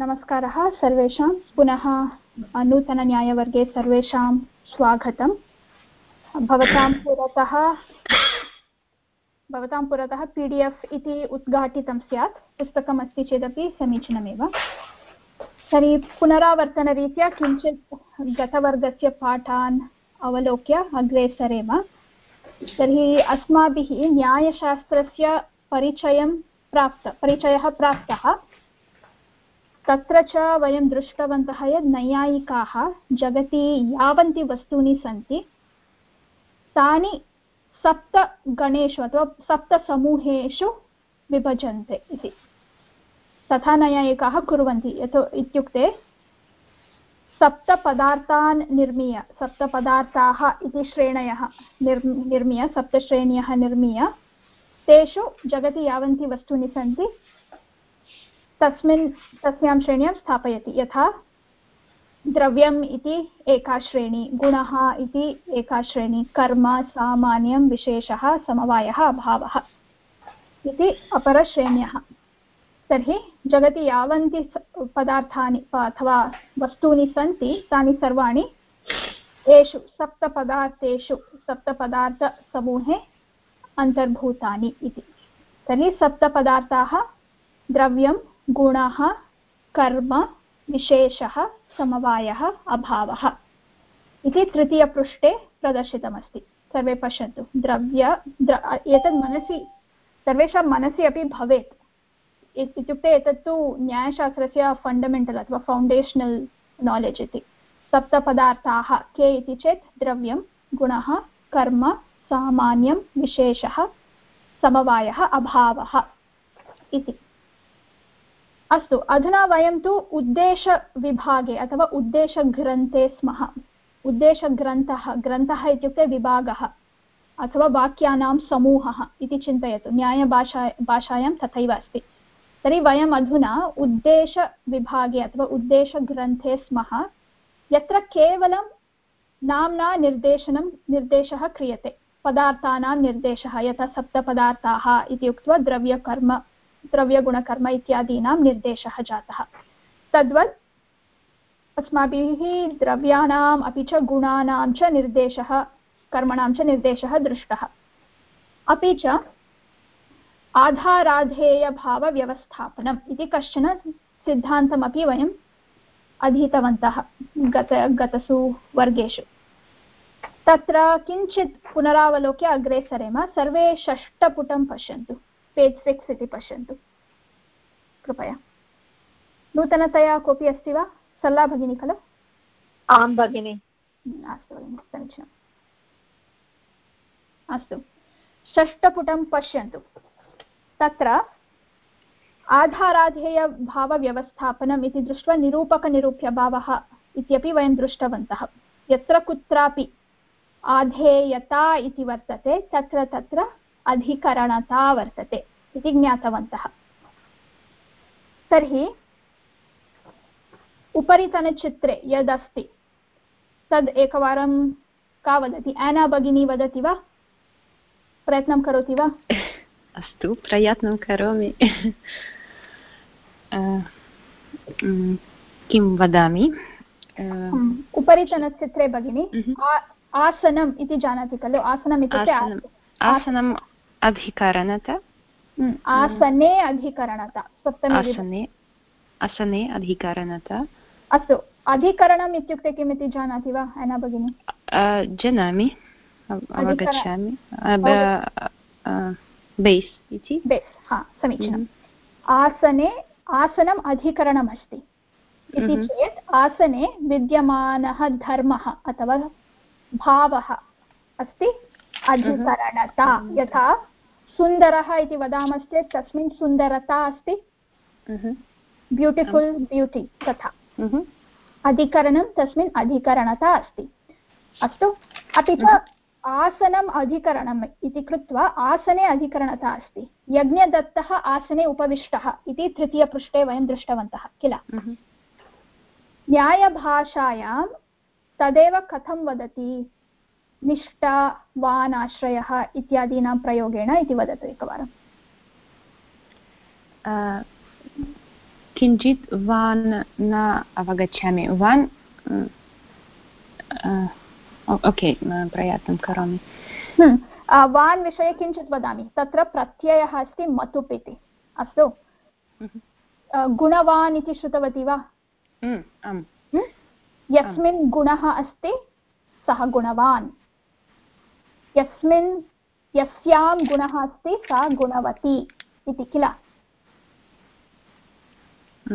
नमस्कारः, सर्वेषां। पुनः नूतनन्यायवर्गे सर्वेषां स्वागतं भवतां पुरतः भवतां पुरतः पी डि एफ् इति उद्घाटितं स्यात्। पुस्तकमस्ति चेदपि समीचीनमेव। तर्हि पुनरावर्तनरीत्या किञ्चित् गतवर्गस्य पाठान् अवलोक्य अग्रे सरेम। तर्हि अस्माभिः न्यायशास्त्रस्य परिचयं प्राप्त, परिचयः प्राप्तः। तत्र च वयं दृष्टवन्तः यत् नैयायिकाः जगति यावन्ति वस्तूनि सन्ति। तानि सप्तगणेषु अथवा सप्तसमूहेषु विभजन्ते इति। तथा नैयायिकाः कुर्वन्ति। यतो इत्युक्ते सप्तपदार्थान् निर्मीय, सप्तपदार्थाः इति श्रेणयः निर्, निर्मीय, सप्तश्रेण्यः निर्मीय, तेषु जगति यावन्ति वस्तूनि सन्ति। तस्मिन्, तस्यां श्रेण्यां स्थापयति। यथा द्रव्यम् इति एका श्रेणी, गुणः इति एका श्रेणी, कर्म, सामान्यं, विशेषः, समवायः, अभावः इति अपरश्रेण्यः। तर्हि जगति यावन्ति पदार्थानि अथवा वस्तूनि सन्ति, तानि सर्वाणि एषु सप्तपदार्थेषु, सप्तपदार्थसमूहे अन्तर्भूतानि इति। तर्हि सप्तपदार्थाः द्रव्यं गुणः, कर्म, विशेषः, समवायः, अभावः। इति तृतीयपृष्ठे प्रदर्शितमस्ति। सर्वे पश्यन्तु। द्रव्य, द्र एतत् मनसि, सर्वेषां मनसि अपि भवेत्। इत्युक्ते एतत् तु न्यायशास्त्रस्य फण्डमेण्टल् अथवा फौण्डेशनल् नालेज् इति। सप्तपदार्थाः के इति चेत् द्रव्यं, गुणः, कर्म, सामान्यं, विशेषः, समवायः, अभावः इति। अस्तु, अधुना वयं तु उद्देशविभागे अथवा उद्देशग्रन्थे स्मः। उद्देशग्रन्थः, ग्रन्थः इत्युक्ते विभागः, अथवा वाक्यानां समूहः इति चिन्तयतु। न्यायभाषा, भाषायां तथैव अस्ति। तर्हि वयम् अधुना उद्देशविभागे अथवा उद्देशग्रन्थे स्मः। यत्र केवलं नाम्ना निर्देशनं, निर्देशः क्रियते। पदार्थानां निर्देशः, यथा सप्तपदार्थाः इति उक्त्वा द्रव्यकर्म द्रव्यगुणकर्म इत्यादीनां निर्देशः जातः। तद्वत् अस्माभिः द्रव्याणाम् अपि च गुणानां च निर्देशः, कर्मणां च निर्देशः दृष्टः। अपि च आधाराधेयभावव्यवस्थापनम् इति कश्चन सिद्धान्तमपि वयम् अधीतवन्तः गत, गतसु वर्गेषु। तत्र किञ्चित् पुनरावलोक्य अग्रे सरेम सर्वे षष्टपुटं पश्यन्तु। पेज् सिक्स् इति पश्यन्तु। कृपया। नूतनतया कोऽपि अस्ति वा? सल्ला भगिनी खलु? आं भगिनि। अस्तु भगिनि समीचीनम्। अस्तु। षष्टपुटं पश्यन्तु। तत्र आधाराधेयभावव्यवस्थापनम् इति दृष्ट्वा निरूपकनिरूप्यभावः इत्यपि वयं दृष्टवन्तः। यत्र कुत्रापि आधेयता इति वर्तते तत्र तत्र अधिकरणता वर्तते इति ज्ञातवन्तः। तर्हि उपरितनचित्रे यदस्ति तद् एकवारं का वदति? एना भगिनी वदति वा? प्रयत्नं करोति वा? अस्तु प्रयत्नं करोमि। किं वदामि? उपरितनचित्रे भगिनि आसनम् इति जानाति खलु? आसनम् इत्युक्ते आसनम् अधिकरणता। हम्म, आसने अधिकरणता आसने आसने अधिकरणता। अस्तु अधिकरणम् इत्युक्ते किम् इति जानाति वा ऐना भगिनी? जानामि अवगच्छामि। बेस् इति? बेस् हा समीचीनम्। हम्म। आसने आसनम् अधिकरणमस्ति। इति हम्म। चेत् आसने विद्यमानः धर्मः अथवा भावः अस्ति। अधिकरणता यथा सुन्दरः इति वदामश्चेत् तस्मिन् सुन्दरता अस्ति। ब्यूटिफुल् ब्यूटि तथा। अधिकरणं तस्मिन् अधिकरणता अस्ति। अस्तु अपि च आसनम् अधिकरणम् इति कृत्वा आसने अधिकरणता अस्ति। यज्ञदत्तः आसने उपविष्टः इति तृतीयपृष्ठे वयं दृष्टवन्तः किल? न्यायभाषायां तदेव कथं वदति? निष्ठावान् आश्रयः इत्यादीनां प्रयोगेण इति वदतु एकवारम्। किञ्चित् वान् न अवगच्छामि। वान् ओके प्रयत्नं करोमि। हम्म, वान् विषये किञ्चित् वदामि। तत्र प्रत्ययः अस्ति मतुप् इति। अस्तु? गुणवान् इति श्रुतवती वा? यस्मिन् गुणः अस्ति सः गुणवान्। यस्मिन् यस्यां गुणः अस्ति सा गुणवती इति किल?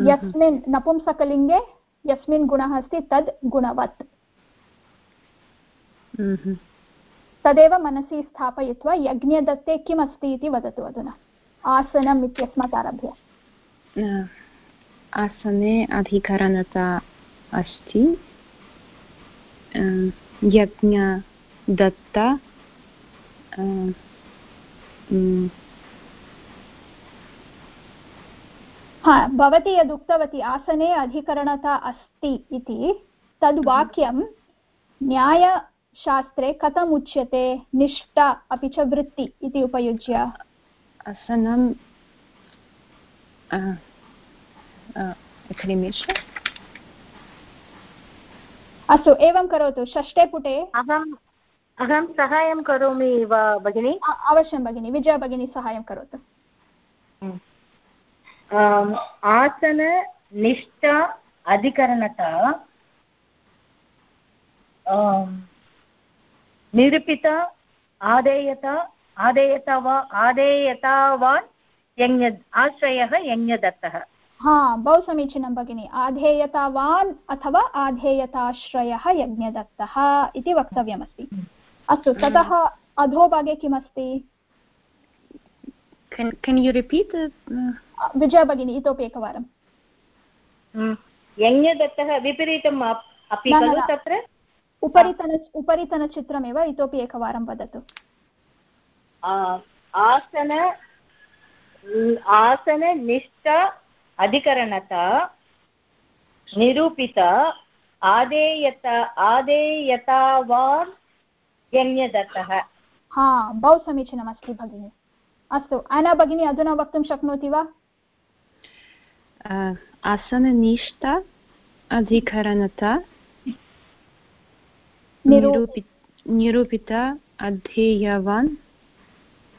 यस्मिन् नपुंसकलिङ्गे यस्मिन् गुणः अस्ति तद् गुणवत्। तदेव मनसि स्थापयित्वा यज्ञदत्ते किम् अस्ति इति वदतु अधुना। आसनम् इत्यस्मात् आरभ्य। आसने अधिकरणता अस्ति। यज्ञदत्ता हा। भवती यदुक्तवती आसने अधिकरणता अस्ति इति। तद् वाक्यं न्यायशास्त्रे कथम् उच्यते निष्ठा अपि च वृत्ति इति उपयुज्य। आसनं एकनिमेष अस्तु एवं करोतु षष्ठे पुटे। अहं सहायं करोमि वा भगिनि? अवश्यं भगिनि विजया भगिनी सहायं करोतु। आसननिष्ठ अधिकरणता निरूपित आदेयत आदेयत वा आदेयतावान् यज्ञ आश्रयः यज्ञदत्तः। हा बहु समीचीनं भगिनि आधेयतावान् अथवा आधेयताश्रयः यज्ञदत्तः इति वक्तव्यमस्ति। अस्तु ततः अधोभागे किमस्ति? Can you repeat विजया भगिनी इतोपि एकवारं यज्ञदत्तः विपरीतम् अपि खलु तत्र? उपरितन उपरितनचित्रमेव इतोपि एकवारं वदतु। आसन आसननिष्ठ अधिकरणता निरूपित आदेयत आदेयतावान् यज्ञदत्तः हा बहु समीचीनमस्ति भगिनि। अस्तु अना भगिनी अधुना वक्तुं शक्नोति वा? आसननिष्ठ अधिकरणता निरूपि निरूपित अध्येयवान्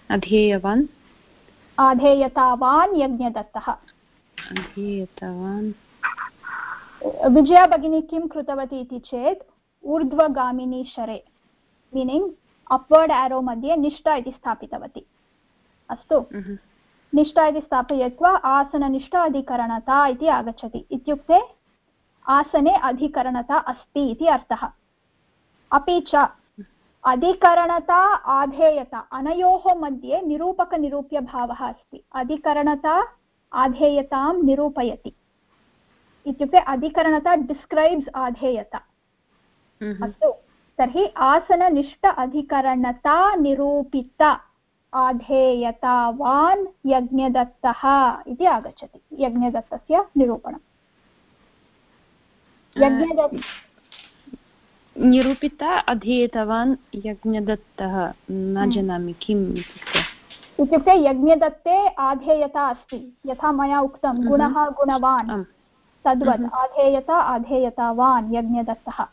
अध्येयवान्। आधेयतावान् यज्ञदत्तः। अध्येयतवान्। विजया भगिनी किं कृतवती इति चेत् ऊर्ध्वगामिनी शरे। मीनिङ्ग् अप्वर्ड् एरो मध्ये निष्ठा इति स्थापितवती। अस्तु। निष्ठा इति स्थापयित्वा आसननिष्ठ अधिकरणता इति आगच्छति। इत्युक्ते आसने अधिकरणता अस्ति इति अर्थः। अपि च अधिकरणता आधेयता अनयोः मध्ये निरूपकनिरूप्यभावः अस्ति। अधिकरणता आधेयतां निरूपयति। इत्युक्ते अधिकरणता डिस्क्रैब्स् आधेयता। अस्तु। तर्हि आसननिष्ठ अधिकरणता निरूपित आधेयतावान् यज्ञदत्तः इति आगच्छति। यज्ञदत्तस्य निरूपणम्। यज्ञदत्त निरूपित अधीतवान् यज्ञदत्तः न जानामि किम् इत्युक्ते? इत्युक्ते यज्ञदत्ते आधेयता अस्ति। यथा मया उक्तं गुणः गुणवान्। तद्वत् आधेयता आधेयतावान् यज्ञदत्तः।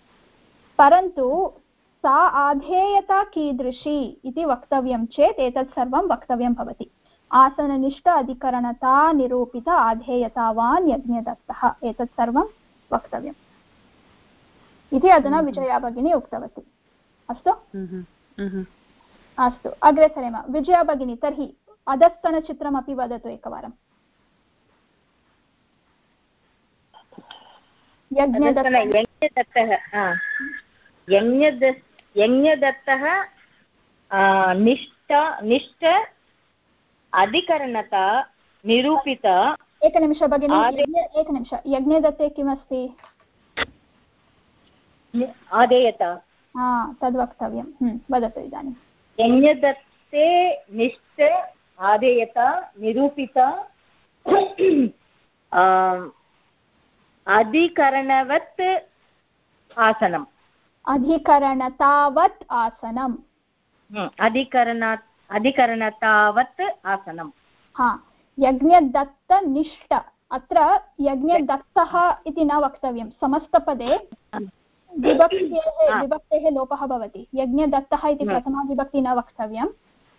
परन्तु सा आधेयता कीदृशी इति वक्तव्यं चेत् एतत् सर्वं वक्तव्यं भवति। आसननिष्ठ अधिकरणता निरूपित आधेयतावान् यज्ञदत्तः एतत् सर्वं वक्तव्यम्। इति अधुना विजया भगिनी उक्तवती। अस्तु? अस्तु अग्रे सरेम। विजया भगिनी तर्हि अधस्तनचित्रमपि वदतु एकवारम्। यज्ञदत्तः। यज्ञदत्तः निष्ठ निष्ठ अधिकरणता निरूपित एकनिमिष भगिनि एकनिमिष यज्ञदत्ते किमस्ति? आदेयता। हा तद् वक्तव्यं वदतु इदानीं। यज्ञदत्ते निष्ठ आदेयता निरूपित अधिकरणवत् आसनम्। अधिकरणतावत् आसनम्। हम्म, अधिकरणा अधिकरणतावत् आसनम्। हा यज्ञदत्तनिष्ठ। अत्र यज्ञदत्तः इति न वक्तव्यं। समस्तपदे विभक्तेः विभक्तेः लोपः भवति। यज्ञदत्तः इति प्रथमाविभक्ति न वक्तव्यं।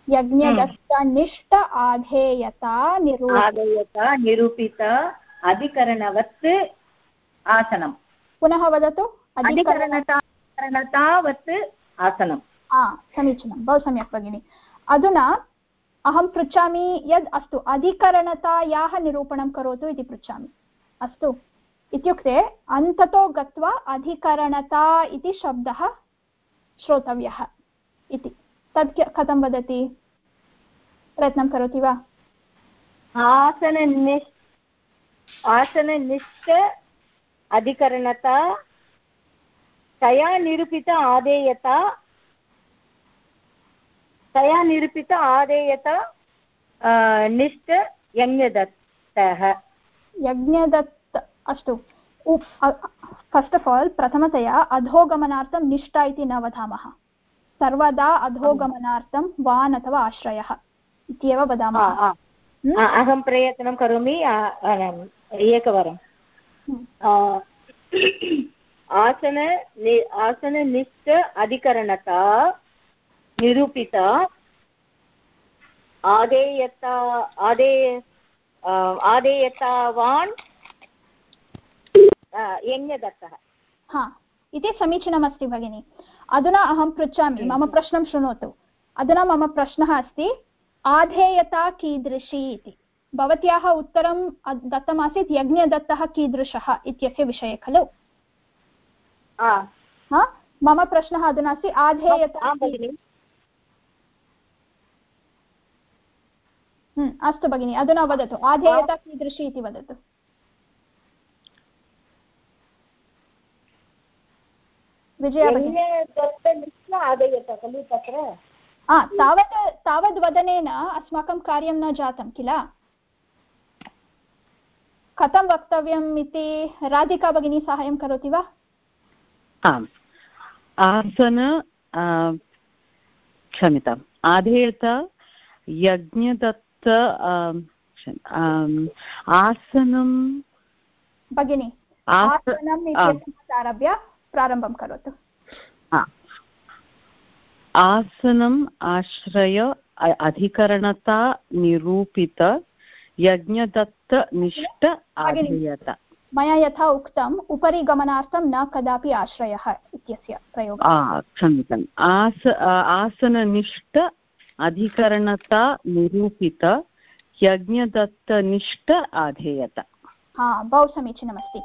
यज्ञदत्तनिष्ठ आधेयता निरूपित अधिकरणवत् आसनं पुनः वदतु। अधिकरणतावत् आसनं समीचीनं बहु सम्यक् भगिनि अधुना अहं पृच्छामि यद् अस्तु अधिकरणतायाः निरूपणं करोतु इति पृच्छामि अस्तु इत्युक्ते अन्ततो गत्वा अधिकरणता इति शब्दः श्रोतव्यः इति तत् कथं वदति प्रयत्नं करोति वा आसननिष् आसननिष्ठ अधिकरणता तया निरूपित आदेयता। तया निरूपित आदेयत निष्ठ यज्ञदत्तः। यज्ञदत्त अस्तु। फस्ट् आफ् आल् प्रथमतया अधोगमनार्थं निष्ठा इति न वदामः। सर्वदा अधोगमनार्थं वान् अथवा आश्रयः इत्येव वदामः। अहं प्रयत्नं करोमि एकवारं आसन आसननिष्ठ अधिकरणता निरूपित आदेयता आदेय आदेयतावान् यज्ञदत्तः हा इति समीचीनमस्ति भगिनि। अधुना अहं पृच्छामि मम प्रश्नं शृणोतु। अधुना मम प्रश्नः अस्ति आधेयता कीदृशी इति। भवत्याः उत्तरं दत्तमासीत् यज्ञदत्तः कीदृशः इत्यस्य विषये खलु? मम प्रश्नः अधुना अस्ति आधेयता अस्तु भगिनि अधुना वदतु आधेयता कीदृशी इति वदतु खलु तत्र तावत् तावद् वदनेन अस्माकं कार्यं न जातं किल कथं वक्तव्यम् इति राधिका भगिनी साहाय्यं करोति वा आम्। आसन क्षम्यताम्। आधेयत यज्ञदत्त आसनं भगिनि आरभ्य प्रारम्भं करोतु। आसनम् आश्रय अधिकरणता निरूपित यज्ञदत्तनिष्ठ आधेयत। मया यथा उक्तम् उपरि गमनार्थं न कदापि आश्रयः इत्यस्य प्रयोगः। क्षम्यताम् आस आसननिष्ठ अधिकरणता निरूपित यज्ञदत्तनिष्ठ आधेयत। हा बहु समीचीनमस्ति।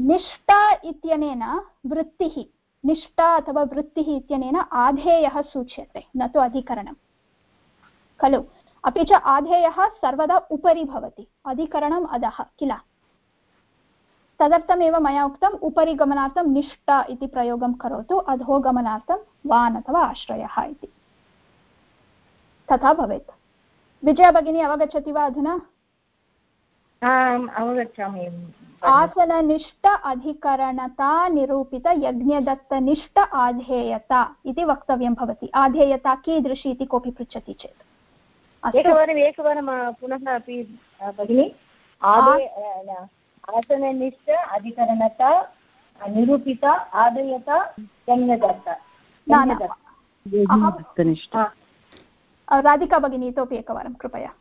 निष्ठा इत्यनेन वृत्तिः निष्ठा अथवा वृत्तिः इत्यनेन आधेयः सूच्यते न तु अधिकरणं खलु अपि च आधेयः सर्वदा उपरि भवति अधिकरणम् अधः किल? तदर्थमेव मया उक्तम् उपरि गमनार्थं निष्ठा इति प्रयोगं करोतु अधोगमनार्थं वान् अथवा आश्रयः इति। तथा भवेत्। विजया भगिनी अवगच्छति वा अधुना? अवगच्छामि। आसननिष्ठ अधिकरणता निरूपित यज्ञदत्तनिष्ठ आधेयता इति वक्तव्यं भवति। आधेयता कीदृशी इति कोऽपि पृच्छति चेत्। एकवारम् एकवारं पुनः अपि भगिनि आसननिष्ठ अधिकरणता निरूपित आधेयता यज्ञदत्त राधिका भगिनी इतोपि एकवारं कृपया।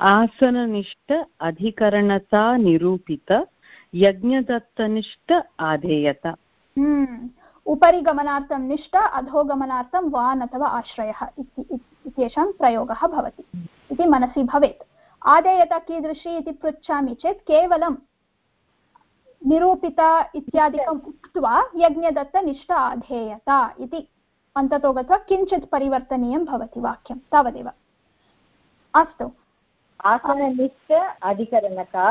आसननिष्ठ अधिकरणता निरूपित यज्ञदत्तनिष्ठ आधेयत। हम्म। उपरि गमनार्थं निष्ठ अधोगमनार्थं वान् अथवा आश्रयः इत्येषां प्रयोगः भवति। इति मनसि भवेत्। आदेयता कीदृशी इति पृच्छामि चेत् केवलं निरूपिता इत्यादिकम् उक्त्वा यज्ञदत्तनिष्ठ आधेयता इति अन्ततो गत्वा किञ्चित् परिवर्तनीयं भवति वाक्यं। तावदेव। अस्तु। आसननिष्ठ अधिकरणता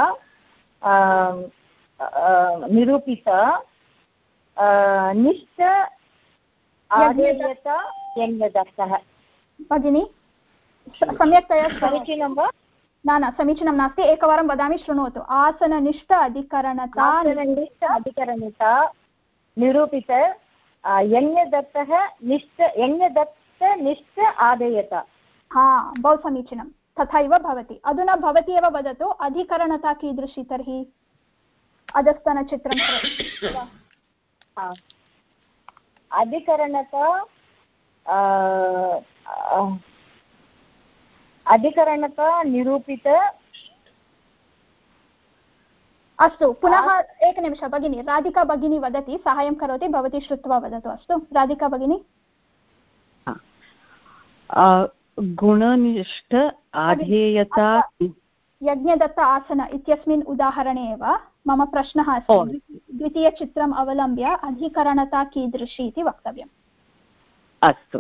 निरूपित निष्ठ आदेयत यज्ञदत्तः। भगिनि सम्यक्तया समीचीनं वा? न न समीचीनं नास्ति एकवारं वदामि शृणोतु आसननिष्ठ अधिकरणता अधिकरणता निरूपित यज्ञदत्तः निष्ठ यज्ञदत्त निष्ठ आदेयत हा बहु समीचीनं तथैव भवति अधुना भवती एव वदतु अधिकरणता कीदृशी तर्हि अधस्तनचित्रं अधिकरणता अधिकरणता निरूपित। अस्तु पुनः एकनिमिषः भगिनी। राधिका भगिनी वदति साहाय्यं करोति भवती श्रुत्वा वदतु। अस्तु राधिका भगिनी। गुणनिष्ठ आधेयता यज्ञदत्त आसन इत्यस्मिन् उदाहरणे एव मम प्रश्नः अस्ति। द्वितीयचित्रम् अवलम्ब्य अधिकरणता कीदृशी इति वक्तव्यम्। अस्तु।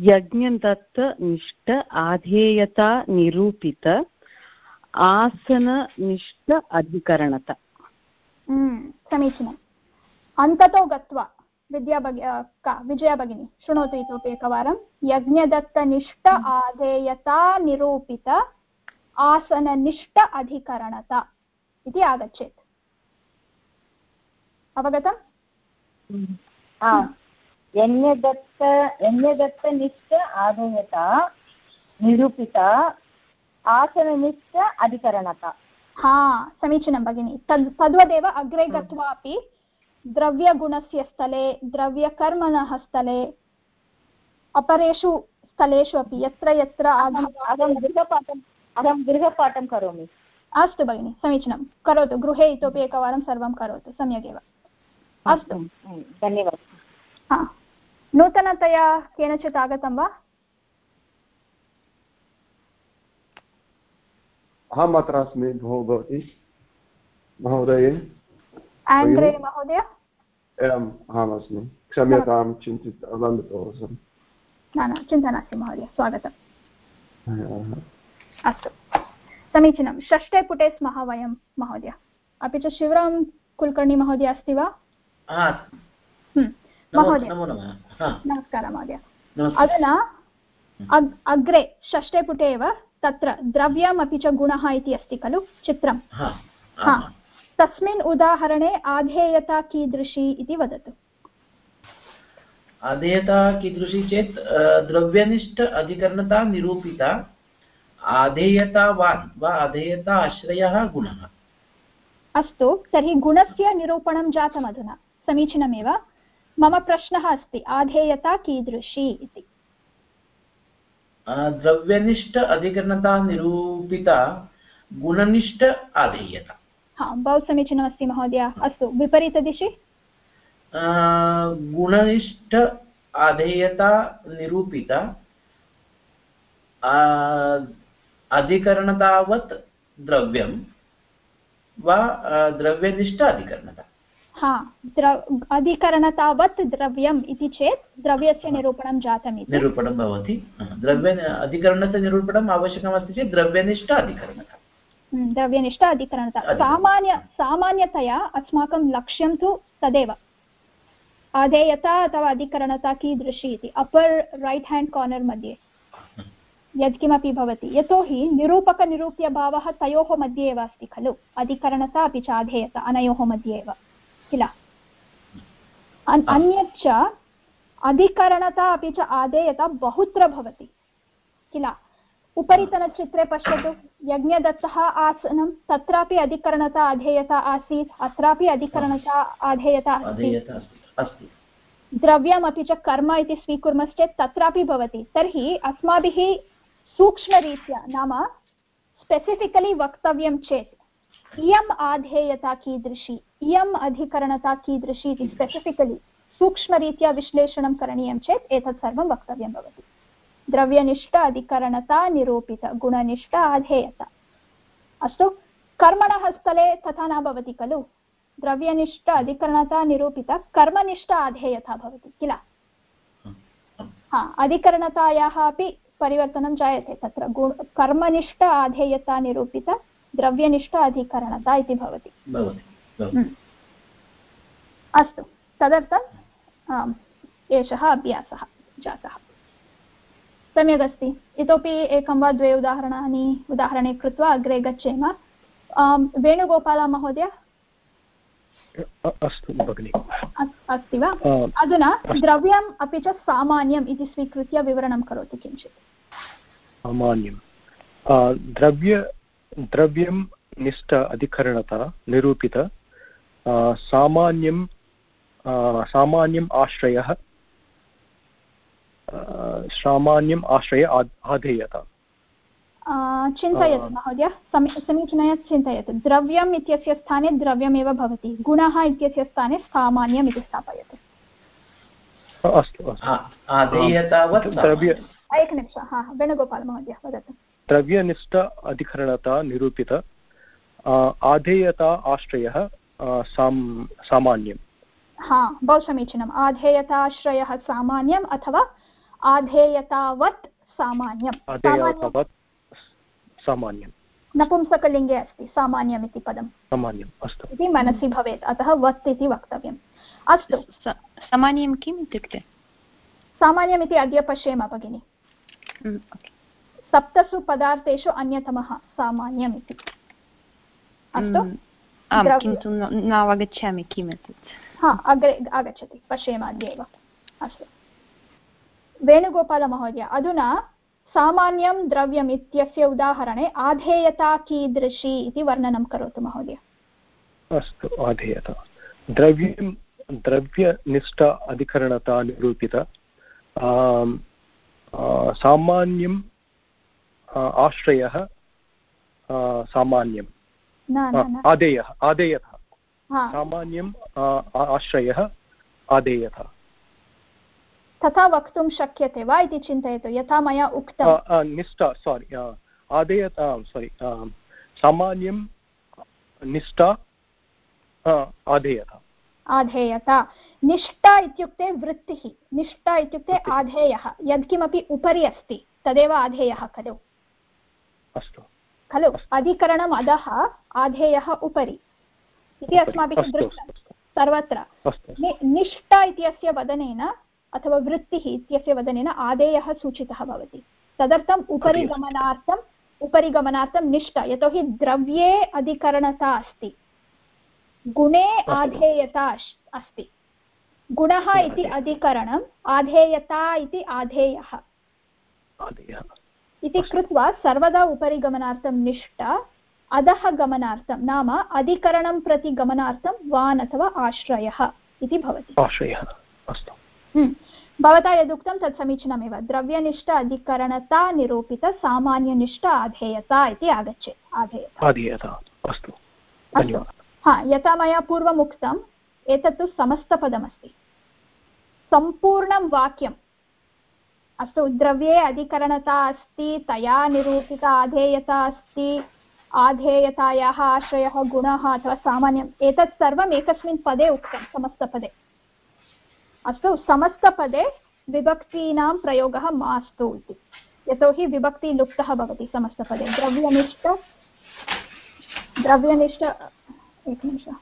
यज्ञदत्तनिष्ठ आधेयता निरूपित आसननिष्ठ अधिकरणता। हम्म, समीचीनम् अन्ततो गत्वा विद्या भगि का विजया भगिनी शृणोतु इतोपि एकवारं। यज्ञदत्तनिष्ठ आधेयता निरूपित आसननिष्ठ अधिकरणता इति आगच्छेत्। अवगतम्? यज्ञदत्त यज्ञदत्तनिष्ठ आधेयता निरूपित आसननिष्ठ अधिकरणता। हा समीचीनं भगिनि। तद् तद्वदेव अग्रे गत्वा अपि द्रव्यगुणस्य स्थले द्रव्यकर्मणः स्थले अपरेषु स्थलेषु अपि यत्र यत्र अहं गृहपाठम् अहं गृहपाठं करोमि। अस्तु भगिनि समीचीनं। करोतु गृहे इतोपि एकवारं सर्वं करोतु सम्यगेव। अस्तु धन्यवादः। हा। नूतनतया केनचित् आगतं वा? अहम् अत्र अस्मि भो भवति महोदये। एवम् अहमस्मि क्षम्यतां किञ्चित् न न चिन्ता नास्ति महोदय स्वागतम्। अस्तु। समीचीनं षष्ठे पुटे स्मः वयं महोदय। अपि च शिवरां कुलकर्णी महोदय अस्ति वा? महोदय। नमस्कारः महोदय। अधुना अग्रे षष्ठे पुटे एव तत्र द्रव्यम् अपि च गुणः इति अस्ति खलु चित्रं तस्मिन् उदाहरणे आधेयता कीदृशी इति वदतु। आधेयता कीदृशी चेत् द्रव्यनिष्ठ अधिकरणता निरूपिता आधेयतावान् वा आधेयता आश्रयः गुणः। अस्तु तर्हि गुणस्य निरूपणं जातम् अधुना समीचीनमेव। मम प्रश्नः अस्ति आधेयता कीदृशी इति? द्रव्यनिष्ठ अधिकरणता निरूपिता गुणनिष्ठ आधेयता। हा बहु समीचीनमस्ति महोदय। अस्तु विपरीतदिशि? गुणनिष्ठ आधेयता निरूपिता अधिकरणतावत् द्रव्यं वा द्रव्यनिष्ठ अधिकरणता। हा द्र अधिकरणतावत् द्रव्यम् इति चेत् द्रव्यस्य निरूपणं जातम् इति निरूपणं भवति। द्रव्य अधिकरणस्य निरूपणम् आवश्यकमस्ति चेत् द्रव्यनिष्ठ अधिकरणता। हम्म, द्रव्यनिष्ठ अधिकरणता। सामान्य सामान्यतया अस्माकं लक्ष्यं तु तदेव। आधेयता अथवा अधिकरणता कीदृशी इति। अपर् रैट् हेण्ड् कार्नर् मध्ये। यत्किमपि भवति। यतोहि निरूपकनिरूप्यभावः तयोः मध्ये एव अस्ति खलु। अधिकरणता अपि च आधेयता अनयोः मध्ये एव। किल। अन्यच्च अधिकरणता अपि च आधेयता बहुत्र भवति। किल। उपरितनचित्रे पश्यतु यज्ञदत्तः आसनं तत्रापि अधिकरणता अधेयता आसीत् अत्रापि अधिकरणता आधेयता अस्ति। द्रव्यमपि च कर्म इति स्वीकुर्मश्चेत् तत्रापि भवति। तर्हि अस्माभिः सूक्ष्मरीत्या नाम स्पेसिफिकलि वक्तव्यं चेत् इयम् आधेयता कीदृशी इयम् अधिकरणता कीदृशी इति स्पेसिफिकलि सूक्ष्मरीत्या विश्लेषणं करणीयं चेत् एतत् सर्वं वक्तव्यं भवति। द्रव्यनिष्ठ अधिकरणता निरूपित गुणनिष्ठ आधेयता। अस्तु कर्मणः स्थले तथा न भवति खलु? द्रव्यनिष्ठ अधिकरणता निरूपित कर्मनिष्ठ आधेयता भवति किल? हा अधिकरणतायाः अपि परिवर्तनं जायते तत्र। गुण कर्मनिष्ठ आधेयता निरूपित द्रव्यनिष्ठ अधिकरणता इति भवति। हम्म। अस्तु तदर्थम् एषः अभ्यासः जातः। सम्यगस्ति। इतोपि एकं वा द्वे उदाहरणानि उदाहरणे कृत्वा अग्रे गच्छेम। वेणुगोपाल महोदय अस्तु भगिनि। अस्ति वा? अधुना द्रव्यम् अपि च सामान्यम् इति स्वीकृत्य विवरणं करोतु किञ्चित्। सामान्यं द्रव्य द्रव्यं निष्ठ अधिकरणता निरूपित सामान्यं सामान्यम् आश्रयः सामान्यम् आश्रय आधेयता। चिन्तयतु महोदय समीचीनतया चिन्तयतु। द्रव्यम् इत्यस्य स्थाने द्रव्यमेव भवति गुणः इत्यस्य स्थाने सामान्यम् इति स्थापयतु। अस्तु एकनिमिषः हा वेणुगोपाल महोदय वदतु। द्रव्यनिष्ठ अधिकरणता निरूपित आधेयता आश्रयः सामान्यं हा बहु समीचीनम्। आधेयताश्रयः सामान्यम् अथवा आधेयतावत् सामान्यं सामान्यं नपुंसकलिङ्गे अस्ति सामान्यम् इति पदं सामान्यम् अस्तु। इति मनसि भवेत् अतः वत् इति वक्तव्यम्। अस्तु। सामान्यं किम् इत्युक्ते? सामान्यम् इति अद्य पश्येम भगिनि। सप्तसु पदार्थेषु अन्यतमः सामान्यम् इति अस्तु किन्तु न अवगच्छामि हा अग्रे आगच्छति पश्येम अद्य एव। अस्तु। वेणुगोपालमहोदय अधुना सामान्यं द्रव्यम् इत्यस्य उदाहरणे आधेयता कीदृशी इति वर्णनं करोतु महोदय। अस्तु आधेयता। द्रव्यं द्रव्यनिष्ठ अधिकरणता निरूपित सामान्यम् आश्रयः सामान्यं आदेयः आदेयः सामान्यम् आश्रयः आदेयः तथा वक्तुं शक्यते वा इति चिन्तयतु यथा मया उक्तं। निष्ठा सोरि आदेय सोरि सामान्यं निष्ठा आधेयता आधेयता। निष्ठा इत्युक्ते वृत्तिः। निष्ठा इत्युक्ते आधेयः। यत्किमपि उपरि अस्ति तदेव आधेयः खलु। अस्तु। खलु अधिकरणम् अधः आधेयः उपरि। इति अस्माभिः दृष्टं सर्वत्र। निष्ठा इत्यस्य वदनेन अथवा वृत्तिः इत्यस्य वदनेन आदेयः सूचितः भवति। तदर्थम् उपरि गमनार्थम् उपरि गमनार्थं निष्ठा। यतोहि द्रव्ये अधिकरणता अस्ति। गुणे आधेयता अस्ति। गुणः इति अधिकरणम् आधेयता इति आधेयः। इति कृत्वा सर्वदा उपरि गमनार्थं निष्ठा अधः गमनार्थं नाम अधिकरणं प्रति गमनार्थं वान् अथवा आश्रयः इति भवति। आश्रयः अस्तु। हम्म। भवता यदुक्तं तत् समीचीनमेव। द्रव्यनिष्ठ अधिकरणता निरूपित सामान्यनिष्ठ आधेयता इति आगच्छेत्। आधेयता। अस्तु। हा यथा मया पूर्वम् उक्तम् एतत्तु समस्तपदमस्ति। सम्पूर्णं वाक्यम् अस्तु, द्रव्ये अधिकरणता अस्ति, तया निरूपिता आधेयता अस्ति, आधेयतायाः आश्रयः गुणः अथवा सामान्यम्, एतत् सर्वम् एकस्मिन् पदे उक्तं, समस्तपदे। अस्तु, समस्तपदे विभक्तीनां प्रयोगः मास्तु इति। यतोहि विभक्ति लुप्तः भवति समस्तपदे। द्रव्यनिष्ठ द्रव्यनिष्ठ एकनिमिषः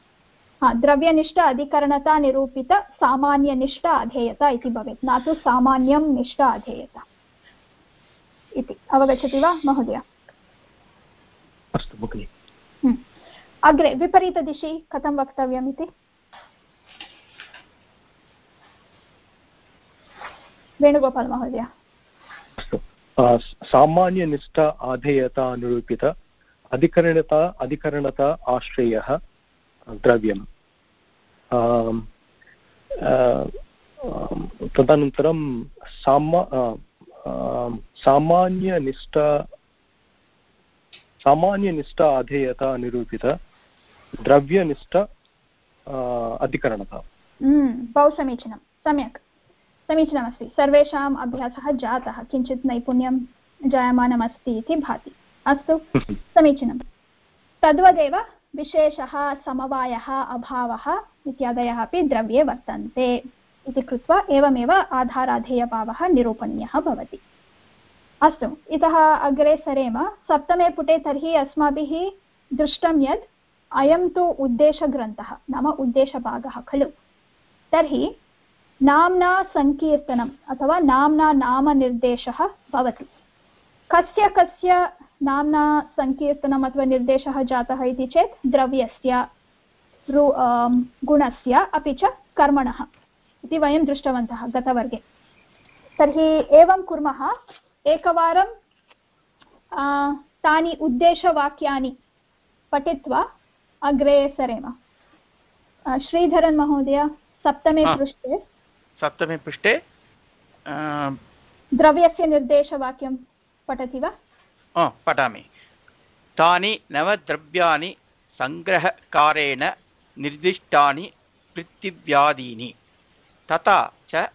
द्रव्यनिष्ठ अधिकरणता निरूपित सामान्यनिष्ठ अधेयता इति भवेत्। न तु सामान्यं निष्ठ अधेयता। इति। अवगच्छति वा महोदय? अस्तु भगिनि। हम्म। अग्रे विपरीतदिशि कथं वक्तव्यम् इति? वेणुगोपाल् महोदय। अस्तु। सामान्यनिष्ठ आधेयता अनुरूपित अधिकरणता अधिकरणता आश्रयः द्रव्यं तदनन्तरं सामा सामान्यनिष्ठ सामान्यनिष्ठ अधेयता निरूपित द्रव्यनिष्ठ अधिकरणता हम्म, बहु समीचीनं सम्यक् समीचीनमस्ति सर्वेषाम् अभ्यासः जातः किञ्चित् नैपुण्यं जायमानमस्ति इति भाति अस्तु समीचीनं तद्वदेव विशेषः समवायः, अभावः इत्यादयः अपि द्रव्ये वर्तन्ते। इति कृत्वा एवमेव आधाराधेयभावः निरूपणीयः भवति। अस्तु, इतः अग्रे सरेम। सप्तमे पुटे तर्हि अस्माभिः दृष्टं यत् अयं तु उद्देशग्रन्थः, नाम उद्देशभागः खलु। तर्हि नाम्ना सङ्कीर्तनम् अथवा नाम्ना नामनिर्देशः भवति। कस्य कस्य नाम्ना सङ्कीर्तनम् अथवा निर्देशः जातः इति चेत् द्रव्यस्य रु गुणस्य अपि च कर्मणः इति वयं दृष्टवन्तः गतवर्गे। तर्हि एवं कुर्मः एकवारं तानि उद्देशवाक्यानि पठित्वा अग्रे सरेम। श्रीधरन् महोदय सप्तमे पृष्ठे। सप्तमे पृष्ठे द्रव्यस्य निर्देशवाक्यं पठति वा? पठामि। तानि नवद्रव्याणि सङ्ग्रहकारेण निर्दिष्टानि पृथिव्यादीनि। तथा च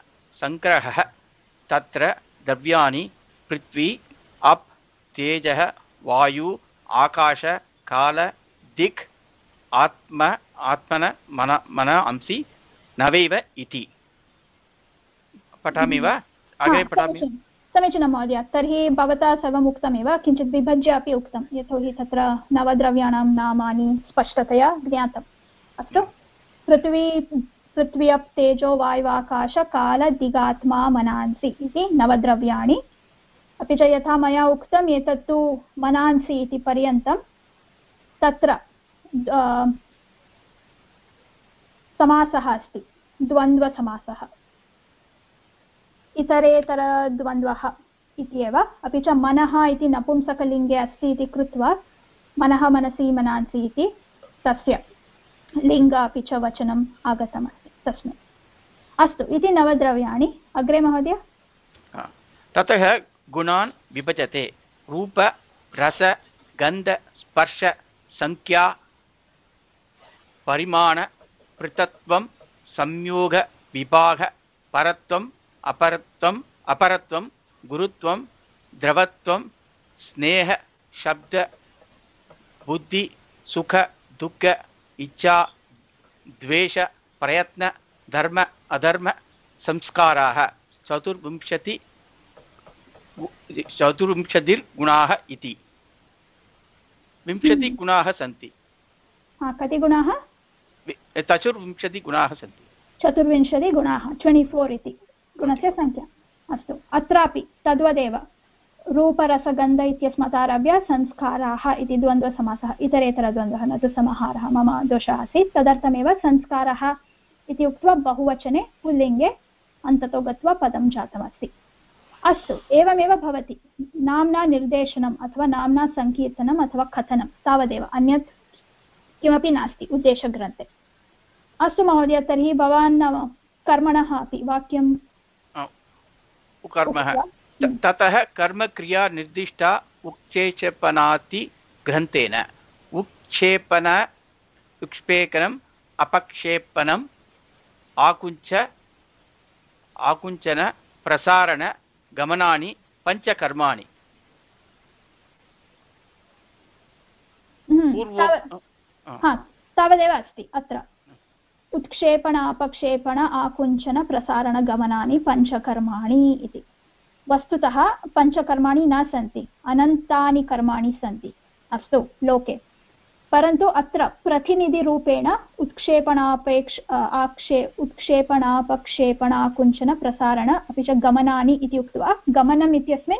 सङ्ग्रहः तत्र द्रव्याणि पृथ्वी अप् तेजः वायु आकाश काल दिक् आत्म आत्मन मन मन अंसि नवैव इति। पठामि वा? अग्रे पठामि। समीचीनं महोदय. तर्हि भवता सर्वम् उक्तमेव, किञ्चित् विभज्य अपि उक्तं यतोहि तत्र नवद्रव्याणां नामानि स्पष्टतया ज्ञातम्. अस्तु. पृथ्वी पृथ्वी अप् तेजो, वायुवाकाश काल दिगात्मा मनांसि इति नवद्रव्याणि. अपि च यथा मया उक्तम् एतत्तु मनांसि इति पर्यन्तं. तत्र समासः अस्ति. द्वन्द्वसमासः. इतरेतरद्वन्द्वः इत्येव। अपि च मनः इति नपुंसकलिङ्गे अस्ति इति कृत्वा मनः मनसि मनांसि इति तस्य लिङ्ग अपि च वचनम् आगतमस्ति। तस्मिन् अस्तु, इति नवद्रव्याणि। अग्रे महोदय? ततः गुणान् विभजते। रूप, रस, गन्ध, स्पर्श सङ्ख्या परिमाण पृथक्त्वं संयोग अपरत्वम् अपरत्वं गुरुत्वं द्रवत्वं स्नेह शब्द बुद्धि सुख दुःख इच्छा द्वेष प्रयत्न धर्म अधर्म संस्काराः चतुर्विंशति चतुर्विंशतिर्गुणाः इति। विंशतिगुणाः सन्ति। कति गुणाः? चतुर्विंशतिगुणाः सन्ति। चतुर्विंशतिगुणाः ट्वेण्टि फोर् इति। गुणस्य संख्या। अस्तु, अत्रापि तद्वदेव। रूपरसगन्ध इत्यस्मात् आरभ्य संस्काराः इति द्वन्द्वसमासः, इतरेतरद्वन्द्वः न तु समाहारः मम दोषः आसीत्। तदर्थमेव संस्कारः इति उक्त्वा बहुवचने पुल्लिङ्गे अन्ततो गत्वा पदं जातमस्ति। अस्तु, एवमेव भवति। नाम्ना निर्देशनम् अथवा नाम्ना सङ्कीर्तनम् अथवा कथनं तावदेव। अन्यत् किमपि नास्ति, उद्देशग्रन्थे। अस्तु महोदय, तर्हि भवान् कर्मणः अपि वाक्यं कर्मः ततः कर्मक्रिया निर्दिष्टा उक्षेचपनाति ग्रन्थेन। उक्षेपण उक्ष्पेकनम् अपक्षेपणम् आकुञ्च आकुञ्चन प्रसारण गमनानि पञ्चकर्माणि। तावदेव अस्ति अत्र। उत्क्षेपण अपक्षेपण आकुञ्चन प्रसारणगमनानि पञ्चकर्माणि इति। वस्तुतः पञ्चकर्माणि न सन्ति अनन्तानि कर्माणि सन्ति। अस्तु लोके। परन्तु अत्र प्रतिनिधिरूपेण उत्क्षेपणापेक्ष आक्षे उत्क्षेपणापक्षेपणाकुञ्चन प्रसारण अपि च गमनानि इति उक्त्वा गमनम् इत्यस्मिन्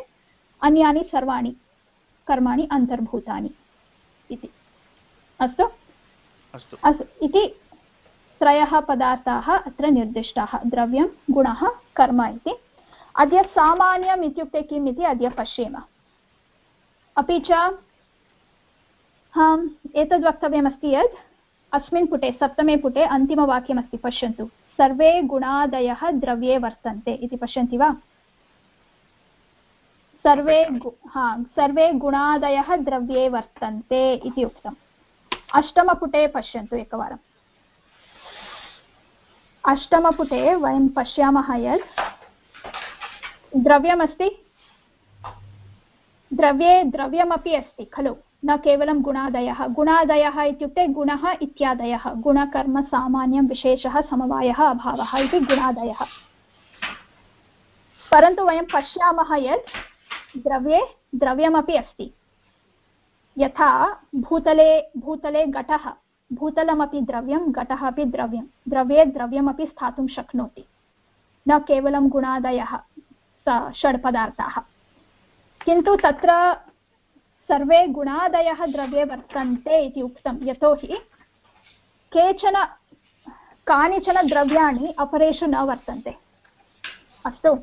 अन्यानि सर्वाणि कर्माणि अन्तर्भूतानि इति। अस्तु? अस्तु। इति त्रयः पदार्थाः अत्र निर्दिष्टाः, द्रव्यं, गुणः, कर्म इति। अद्य सामान्यम् इत्युक्ते किम् इति अद्य पश्येम। अपि च एतद् वक्तव्यमस्ति यत् अस्मिन् पुटे, सप्तमे पुटे अन्तिमवाक्यमस्ति, पश्यन्तु। सर्वे गुणादयः द्रव्ये वर्तन्ते इति पश्यन्ति वा? सर्वे हा, सर्वे गुणादयः द्रव्ये वर्तन्ते इति उक्तम्। अष्टमपुटे पश्यन्तु एकवारम्। अष्टमपुटे वयं पश्यामः यत् द्रव्यमस्ति, द्रव्ये द्रव्यमपि अस्ति, खलु? न केवलं गुणादयः। गुणादयः इत्युक्ते गुणः इत्यादयः। गुणकर्मसामान्यं विशेषः समवायः अभावः इति गुणादयः। परन्तु वयं पश्यामः यत् द्रव्ये द्रव्यमपि अस्ति। यथा भूतले भूतले घटः। भूतलमपि द्रव्यं घटः अपि द्रव्यं। द्रव्ये द्रव्यमपि स्थातुं शक्नोति। न केवलं गुणादयः षड्पदार्थाः। किन्तु तत्र सर्वे गुणादयः द्रव्ये वर्तन्ते इति उक्तं। यतोहि केचन, कानिचन द्रव्याणि अपरेषु न वर्तन्ते। अस्तु।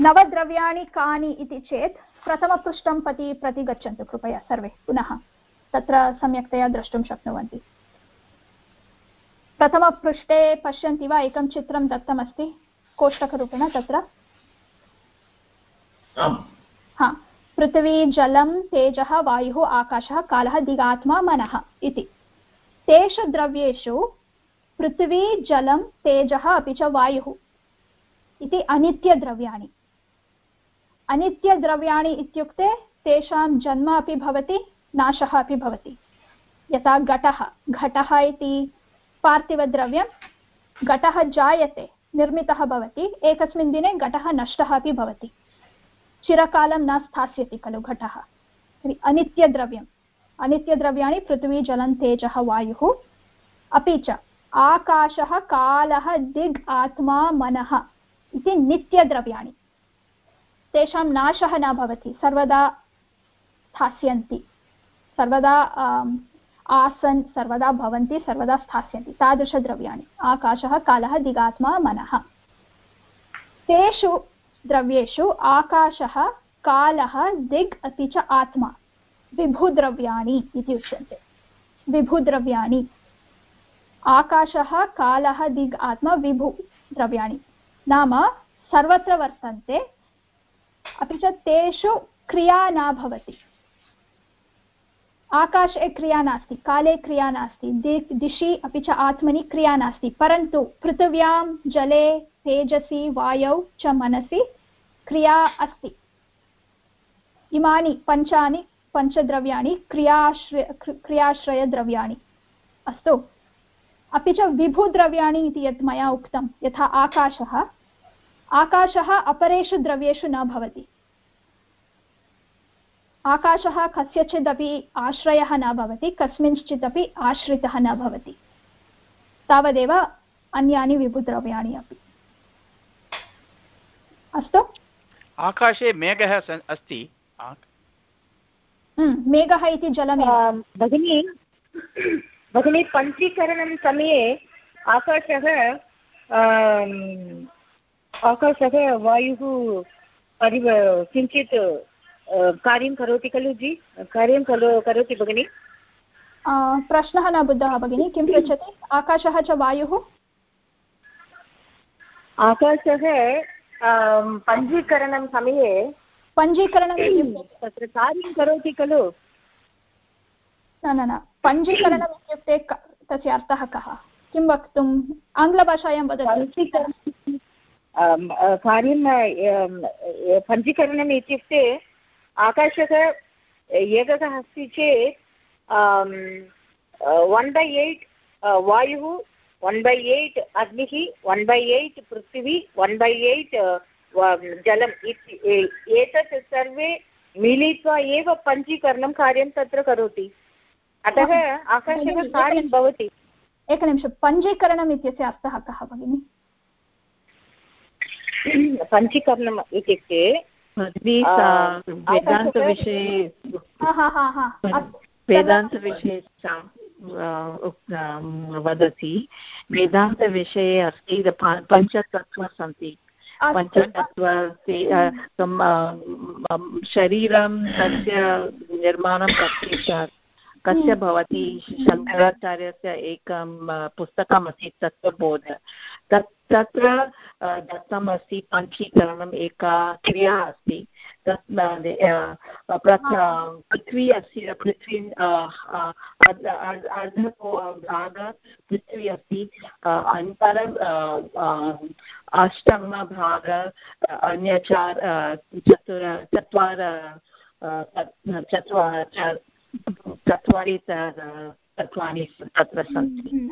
नवद्रव्याणि कानि इति चेत् प्रथमपृष्ठं प्रति प्रति गच्छन्तु कृपया सर्वे। पुनः। तत्र सम्यक्तया द्रष्टुं शक्नुवन्ति। प्रथमपृष्ठे पश्यन्ति वा? एकं चित्रं दत्तमस्ति कोष्टकरूपेण तत्र। हा। पृथिवी जलं तेजः वायुः आकाशः कालः दिगात्मा मनः इति। तेषु द्रव्येषु पृथिवी जलं तेजः अपि च वायुः इति अनित्यद्रव्याणि। अनित्यद्रव्याणि इत्युक्ते तेषां जन्म अपि भवति नाशः अपि भवति। यथा घटः घटः इति पार्थिवद्रव्यं घटः जायते, निर्मितः भवति। एकस्मिन् दिने घटः नष्टः अपि भवति। चिरकालं न स्थास्यति खलु घटः। तर्हि अनित्यद्रव्यम्, अनित्यद्रव्याणि पृथ्वी, जलं, तेजः, वायुः अपि च आकाशः, कालः, दिग्, आत्मा, मनः इति नित्यद्रव्याणि। तेषां नाशः न भवति, सर्वदा स्थास्यन्ति। सर्वदा आसन्, सर्वदा भवन्ति, सर्वदा स्थास्यन्ति। तादृशद्रव्याणि। आकाशः, कालः, दिगात्मा, मनः। तेषु द्रव्येषु आकाशः, कालः, दिग् अपि च आत्मा। विभुद्रव्याणि इति उच्यन्ते। विभुद्रव्याणि। आकाशः, कालः, दिग् आत्मा विभु द्रव्याणि नाम सर्वत्र वर्तन्ते। अपि च तेषु क्रिया न भवति। आकाशे क्रिया नास्ति, काले क्रिया नास्ति दिशि अपि च आत्मनि क्रिया नास्ति। परन्तु पृथिव्यां, जले, तेजसि, वायौ च मनसि क्रिया अस्ति। इमानि पञ्चानि पञ्चद्रव्याणि क्रियाश्रय क्रियाश्रयद्रव्याणि। अस्तु। अपि च विभुद्रव्याणि इति यत् मया उक्तं, यथा आकाशः। आकाशः अपरेषु द्रव्येषु न भवति। आकाशः कस्यचिदपि आश्रयः न भवति कस्मिंश्चिदपि आश्रितः न भवति। तावदेव अन्यानि विभुद्रव्याणि अपि। अस्तु? आकाशे मेघः अस्ति। हम्म, मेघः इति जलमेव। भगिनी भगिनी पञ्चीकरणं समये आकाशः आकाशः वायुः परिव किञ्चित् कार्यं करोति खलु जि? कार्यं करो करोति भगिनि? प्रश्नः न बुद्धः भगिनि किं पृच्छति? आकाशः च वायुः? आकाशः पञ्जीकरणं समये पञ्जीकरणम् तत्र कार्यं करोति खलु? न न न पञ्जीकरणम् इत्युक्ते तस्य अर्थः कः? किं वक्तुम् आङ्ग्लभाषायां वदति? कार्यं पञ्जीकरणम् इत्युक्ते आकाशः एकः अस्ति चेत् वन् बै एय्ट् वायुः वन् बै एय्ट् अग्निः वन् बै एय्ट् पृथिवी वन् बै एय्ट् जलम् इति एतत् सर्वे मिलित्वा एव पञ्चीकरणं कार्यं तत्र करोति। अतः आकाशः कार्यं भवति। एकनिमिषं पञ्जीकरणम् इत्यस्य अर्थः कः भगिनि? पञ्चीकरणम् इत्युक्ते वेदान्तविषये वेदान्तविषये वदति वेदान्तविषये अस्ति पञ्चतत्त्व सन्ति पञ्चतत्त्व शरीरं तस्य निर्माणं कस्य कस्य भवति शङ्कराचार्यस्य एकं पुस्तकमस्ति तत्त्वबोध तत् तत्र दत्तमस्ति पञ्चीकरणम् एका क्रिया अस्ति। तत् पृथ्वी अस्ति पृथ्वी अर्धभाग पृथ्वी अस्ति। अनन्तरं अष्टमभाग अन्य चार चतुर चत्वार चत्वार चत्वारि तत्त्वानि तत्र सन्ति। हम्म,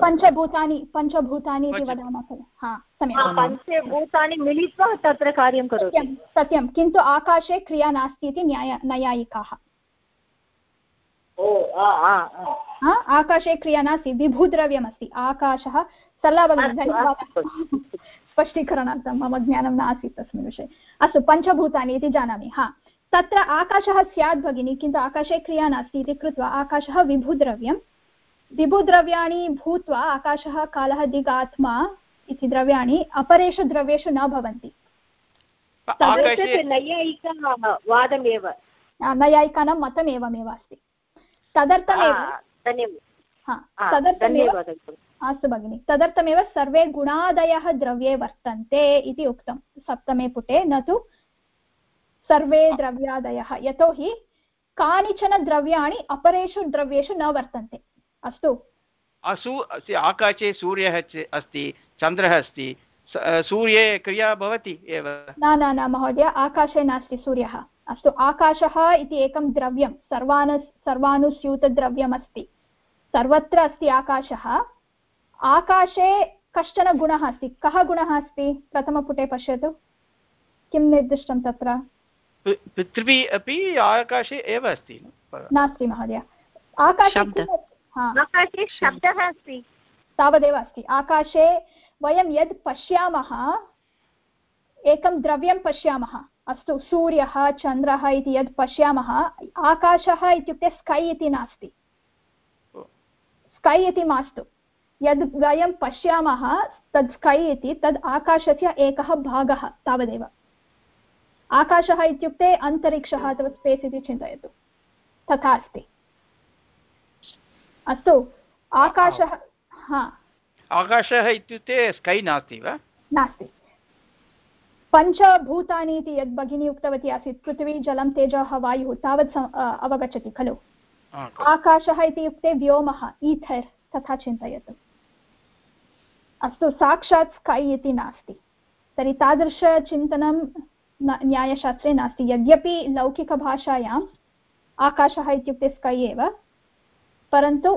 पञ्चभूतानि पञ्चभूतानि इति वदामः खलु। हा सम्यक्। पञ्चभूतानि मिलित्वा तत्र कार्यं करोति। सत्यं किन्तु आकाशे क्रिया नास्ति इति न्याय नैयायिकाः। आकाशे क्रिया नास्ति विभुद्रव्यमस्ति। आकाशः स्पष्टीकरणार्थं मम ज्ञानं नासीत् तस्मिन् विषये। अस्तु पञ्चभूतानि इति जानामि। हा। तत्र आकाशः स्यात् भगिनि किन्तु आकाशे क्रिया नास्ति इति कृत्वा आकाशः विभुद्रव्यं विभुद्रव्याणि भूत्वा आकाशः कालः दिगात्मा इति द्रव्याणि अपरेषु द्रव्येषु न भवन्ति। आकाशे नैयायिकवादमेव। नैयायिकानां मतम् एवमेव अस्ति। तदर्थमेव तदर्थमेव अस्तु भगिनि। तदर्थमेव सर्वे गुणादयः द्रव्ये वर्तन्ते इति उक्तं। सप्तमे पुटे न तु सर्वे द्रव्यादयः। यतोहि कानिचन द्रव्याणि अपरेषु द्रव्येषु न वर्तन्ते। अस्तु। असु आकाशे सूर्यः अस्ति चन्द्रः अस्ति सूर्ये क्रिया भवति एव। न न न महोदय आकाशे नास्ति सूर्यः। अस्तु आकाशः इति एकं द्रव्यं सर्वानु सर्वानुस्यूतद्रव्यमस्ति। सर्वत्र अस्ति आकाशः। आकाशे कश्चन गुणः अस्ति? कः गुणः अस्ति? प्रथमपुटे पश्यतु। किं निर्दिष्टं तत्र? पृथिवी अपि आकाशे एव अस्ति नास्ति महोदय। आकाशे आकाशे शब्दः अस्ति। तावदेव अस्ति। आकाशे वयं यद् पश्यामः एकं द्रव्यं पश्यामः अस्तु सूर्यः चन्द्रः इति यद् पश्यामः आकाशः इत्युक्ते स्कै इति नास्ति। स्कै इति मास्तु। यद् वयं पश्यामः तद् स्कै इति तद् आकाशस्य एकः भागः तावदेव। आकाशः इत्युक्ते अन्तरिक्षः अथवा स्पेस् इति चिन्तयतु। तथा अस्ति। अस्तु आकाशः हा। आकाशः इत्युक्ते स्कै नास्ति वा? नास्ति। पञ्चभूतानि इति यद् भगिनी उक्तवती आसीत् पृथिवी जलं तेजः वायुः तावत् अवगच्छति खलु? आकाशः इत्युक्ते व्योमः ईथर् तथा चिन्तयतु। अस्तु साक्षात् स्कै इति नास्ति। तर्हि तादृशचिन्तनं न्यायशास्त्रे नास्ति। यद्यपि लौकिकभाषायाम् आकाशः इत्युक्ते स्कै एव परन्तु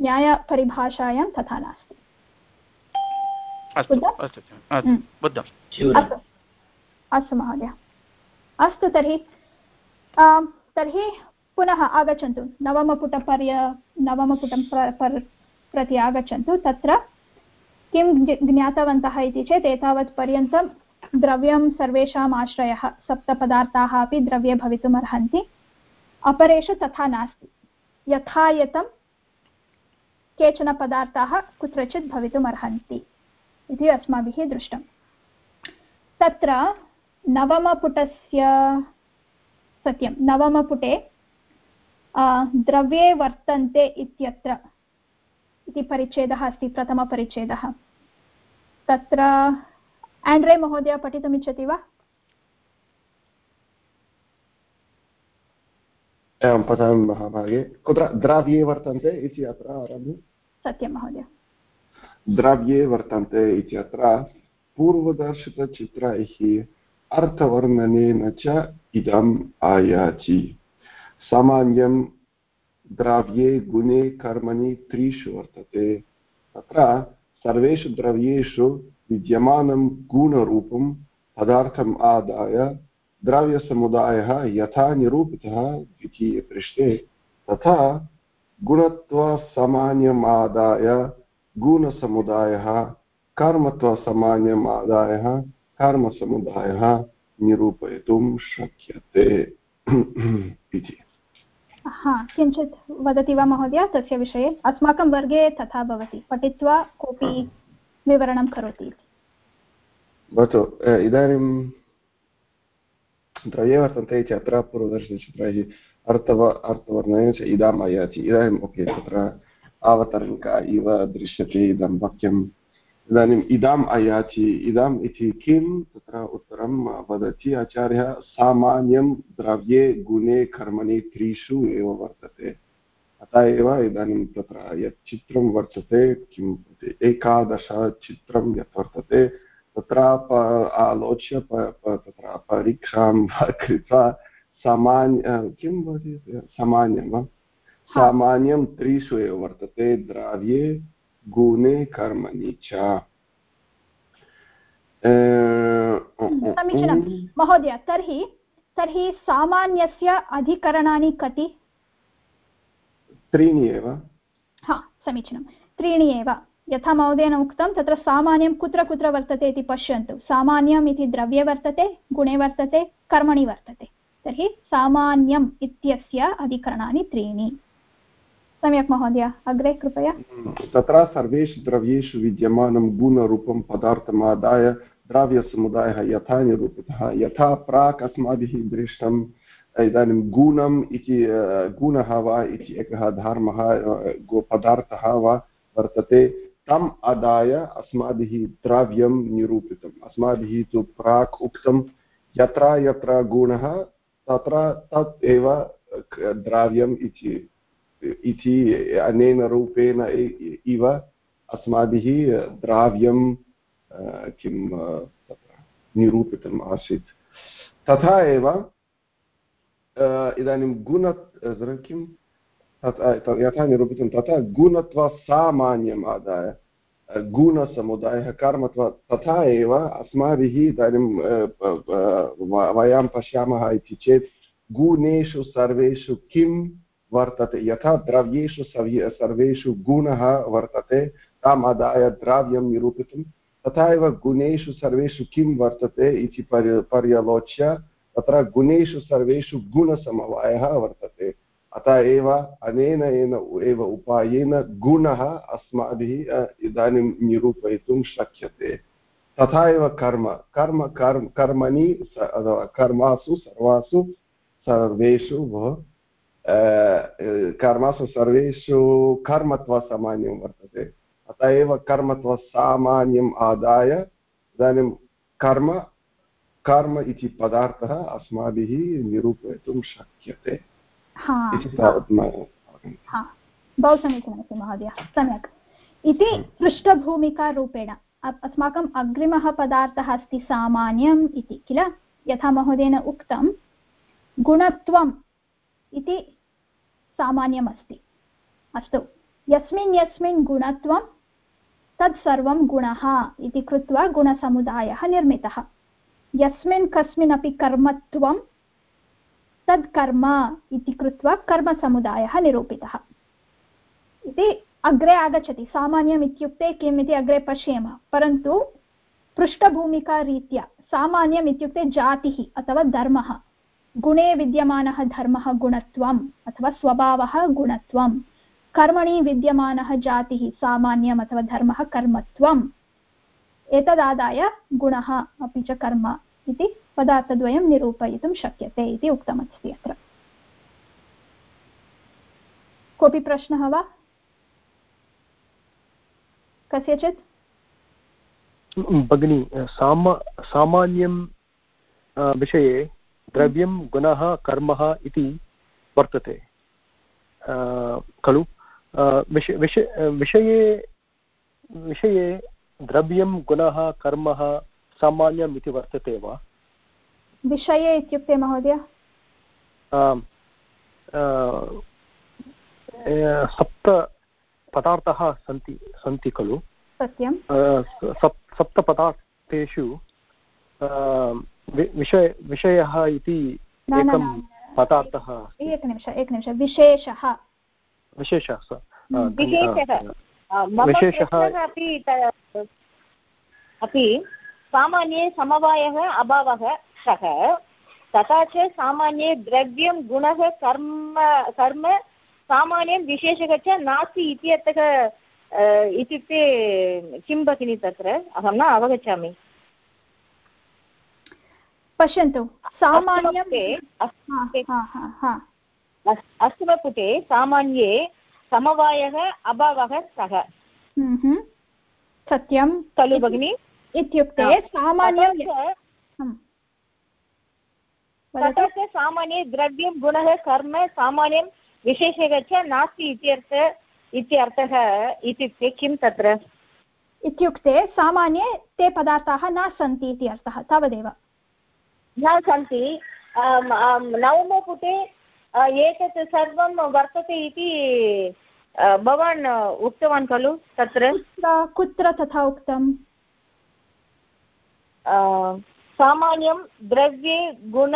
न्यायपरिभाषायां तथा नास्ति। अस्तु महोदय। अस्तु तर्हि तर्हि पुनः आगच्छन्तु। नवमपुटपर्य नवमपुटं प्रति आगच्छन्तु। तत्र किं ज्ञातवन्तः इति चेत् एतावत् पर्यन्तं द्रव्यं सर्वेषाम् आश्रयः। सप्तपदार्थाः अपि द्रव्ये भवितुम् अर्हन्ति अपरेषु तथा नास्ति। यथा यतं केचन पदार्थाः कुत्रचित् भवितुम् अर्हन्ति इति अस्माभिः दृष्टं। तत्र नवमपुटस्य सत्यं, नवमपुटे द्रव्ये वर्तन्ते इत्यत्र इति परिच्छेदः अस्ति, प्रथमपरिच्छेदः। तत्र आण्ड्रे महोदय पठितुमिच्छति वा? एवं पठामि महाभागे। कुत्र? द्रव्ये वर्तन्ते इति अत्र आरभ्य सत्यं महोदय। द्रव्ये वर्तन्ते इत्यत्र पूर्वदर्शितचित्रैः अर्थवर्णनेन च इदम् आयाति। सामान्यं द्रव्ये गुणे कर्मणि त्रिषु वर्तते। तत्र सर्वेषु द्रव्येषु विद्यमानं गुणरूपं पदार्थम् आदाय द्रव्यसमुदायः यथा निरूपितः द्वितीयपृष्ठे तथा गुणत्वसामान्यमादाय गुणसमुदायः कर्मत्वसामान्यमादाय कर्मसमुदायः निरूपयितुं शक्यते इति। हा किञ्चित् वदति वा महोदय तस्य विषये? अस्माकं वर्गे तथा भवति। पठित्वा कोऽपि विवरणं करोति भवतु इदानीं तत्र ये वर्तन्ते इति अत्र पूर्वदर्शनचित्रैः अर्थव, अर्थवर्णेन च इदाम् आयाति। इदानीम् ओके, तत्र अवतरणिका इव दृश्यते इदं वाक्यम् इदानीम् इदाम् आयाति। इदाम् इति किं? तत्र उत्तरं वदति आचार्यः, सामान्यं द्रव्ये गुणे कर्मणि त्रिषु एव वर्तते। अतः एव इदानीं तत्र यत् चित्रं वर्तते किम् एकादशचित्रं यत् वर्तते तत्र आलोच्य तत्र परीक्षां कृत्वा सामान्य किं भवति सामान्यं वा? सामान्यं त्रिषु एव वर्तते द्रव्ये गुणे कर्मणि च। समीचीनं। महोदय तर्हि तर्हि सामान्यस्य अधिकरणानि कति? त्रीणि एव। हा समीचीनं। त्रीणि एव। यथा महोदयेन उक्तं तत्र सामान्यं कुत्र कुत्र वर्तते इति पश्यन्तु। सामान्यम् इति द्रव्ये वर्तते गुणे वर्तते कर्मणि वर्तते। तर्हि सामान्यम् इत्यस्य अधिकरणानि त्रीणि। सम्यक् महोदय अग्रे कृपया। तत्र सर्वेषु द्रव्येषु विद्यमानं गुणरूपं पदार्थमादाय द्रव्यसमुदायः यथा निरूपितः यथा प्राक् अस्माभिः दृष्टम्। इदानीं गुणम् इति गुणः वा इति एकः धर्मः पदार्थः वा वर्तते तम् आदाय अस्माभिः द्रव्यं निरूपितम् अस्माभिः तु प्राक् उक्तं यत्र यत्र गुणः तत्र तत् एव द्रव्यम् इति अनेन रूपेण इव अस्माभिः द्रव्यं किं निरूपितम् आसीत् तथा एव इदानीं गुण किं यथा निरूपितं तथा गुणत्वसामान्यम् आदाय गुणसमुदायः, कर्मत्व, तथा एव अस्माभिः इदानीं वयं पश्यामः इति चेत् गुणेषु सर्वेषु किं वर्तते? यथा द्रव्येषु सर्वेषु गुणः वर्तते, ताम् आदाय द्रव्यं निरूपितं, तथा एव गुणेषु सर्वेषु किं वर्तते इति पर्य, पर्यलोच्य तत्र गुणेषु सर्वेषु गुणसमवायः वर्तते। अतः एव अनेन एन एव उपायेन गुणः अस्माभिः इदानीं निरूपयितुं शक्यते। तथा एव कर्म। कर्म कर्म, कर्मणि कर्मासु सर्वासु सर्वेषु भो कर्मसु सर्वेषु कर्मत्वसामान्यं वर्तते। अतः एव कर्मत्वसामान्यम् आदाय इदानीं कर्म कर्म इति पदार्थः अस्माभिः निरूपयितुं शक्यते बहु समीचीनमस्ति महोदय। सम्यक्। इति पृष्ठभूमिकारूपेण। अस्माकम् अग्रिमः पदार्थः अस्ति सामान्यम् इति किल? यथा महोदयेन उक्तं गुणत्वम् इति सामान्यम् अस्ति। यस्मिन् यस्मिन् गुणत्वं तत् गुणः इति कृत्वा गुणसमुदायः निर्मितः। यस्मिन् कस्मिन्नपि कर्मत्वं तद् कर्म इति कृत्वा कर्मसमुदायः निरूपितः। इति अग्रे आगच्छति। सामान्यम् इत्युक्ते किम् इति अग्रे पश्येम। परन्तु पृष्ठभूमिकारीत्या सामान्यम् इत्युक्ते जातिः अथवा धर्मः। गुणे विद्यमानः धर्मः गुणत्वम् अथवा स्वभावः गुणत्वं कर्मणि विद्यमानः जातिः सामान्यम् अथवा धर्मः कर्मत्वम्। एतदादाय गुणः अपि च कर्म इति पदार्थद्वयं निरूपयितुं शक्यते इति उक्तमस्ति अत्र। कोऽपि प्रश्नः वा? कस्यचित्? भगिनी, साम, सामान्यं विषये द्रव्यं, गुणः, कर्मः इति वर्तते। खलु? विषये विषये द्रव्यं गुणः कर्म सामान्यम् इति वर्तते वा? विषये इत्युक्ते महोदय? सप्त पदार्थाः सन्ति सन्ति खलु? सत्यं सप्तपदार्थेषु विषय विषयः इति एकं पदार्थः एकनिमिष एकनिमिष विशेषः। विशेषः विशेषः अपि सामान्ये समवायः अभावः सः। तथा च सामान्ये द्रव्यं गुणः कर्म कर्म सामान्यं विशेषः च नास्ति इत्यतः इत्युक्ते किं भगिनि तत्र? अहं न अवगच्छामि। पश्यन्तु। सामान्यं अष्टमपुटे सामान्ये समवायः अभावः सः। सत्यं। खलु भगिनि? इत्युक्ते सामान्यं च सामान्ये द्रव्यं गुणः कर्म सामान्यं विशेषः च नास्ति इत्यर्थ इत्यर्थः इत्युक्ते किं तत्र? इत्युक्ते सामान्ये ते पदार्थाः न सन्ति इति अर्थः। तावदेव। न सन्ति। नवमपुटे एतत् सर्वं वर्तते इति भवान् उक्तवान् खलु तत्र? कुत्र तथा उक्तम् सामान्यं द्रव्ये गुण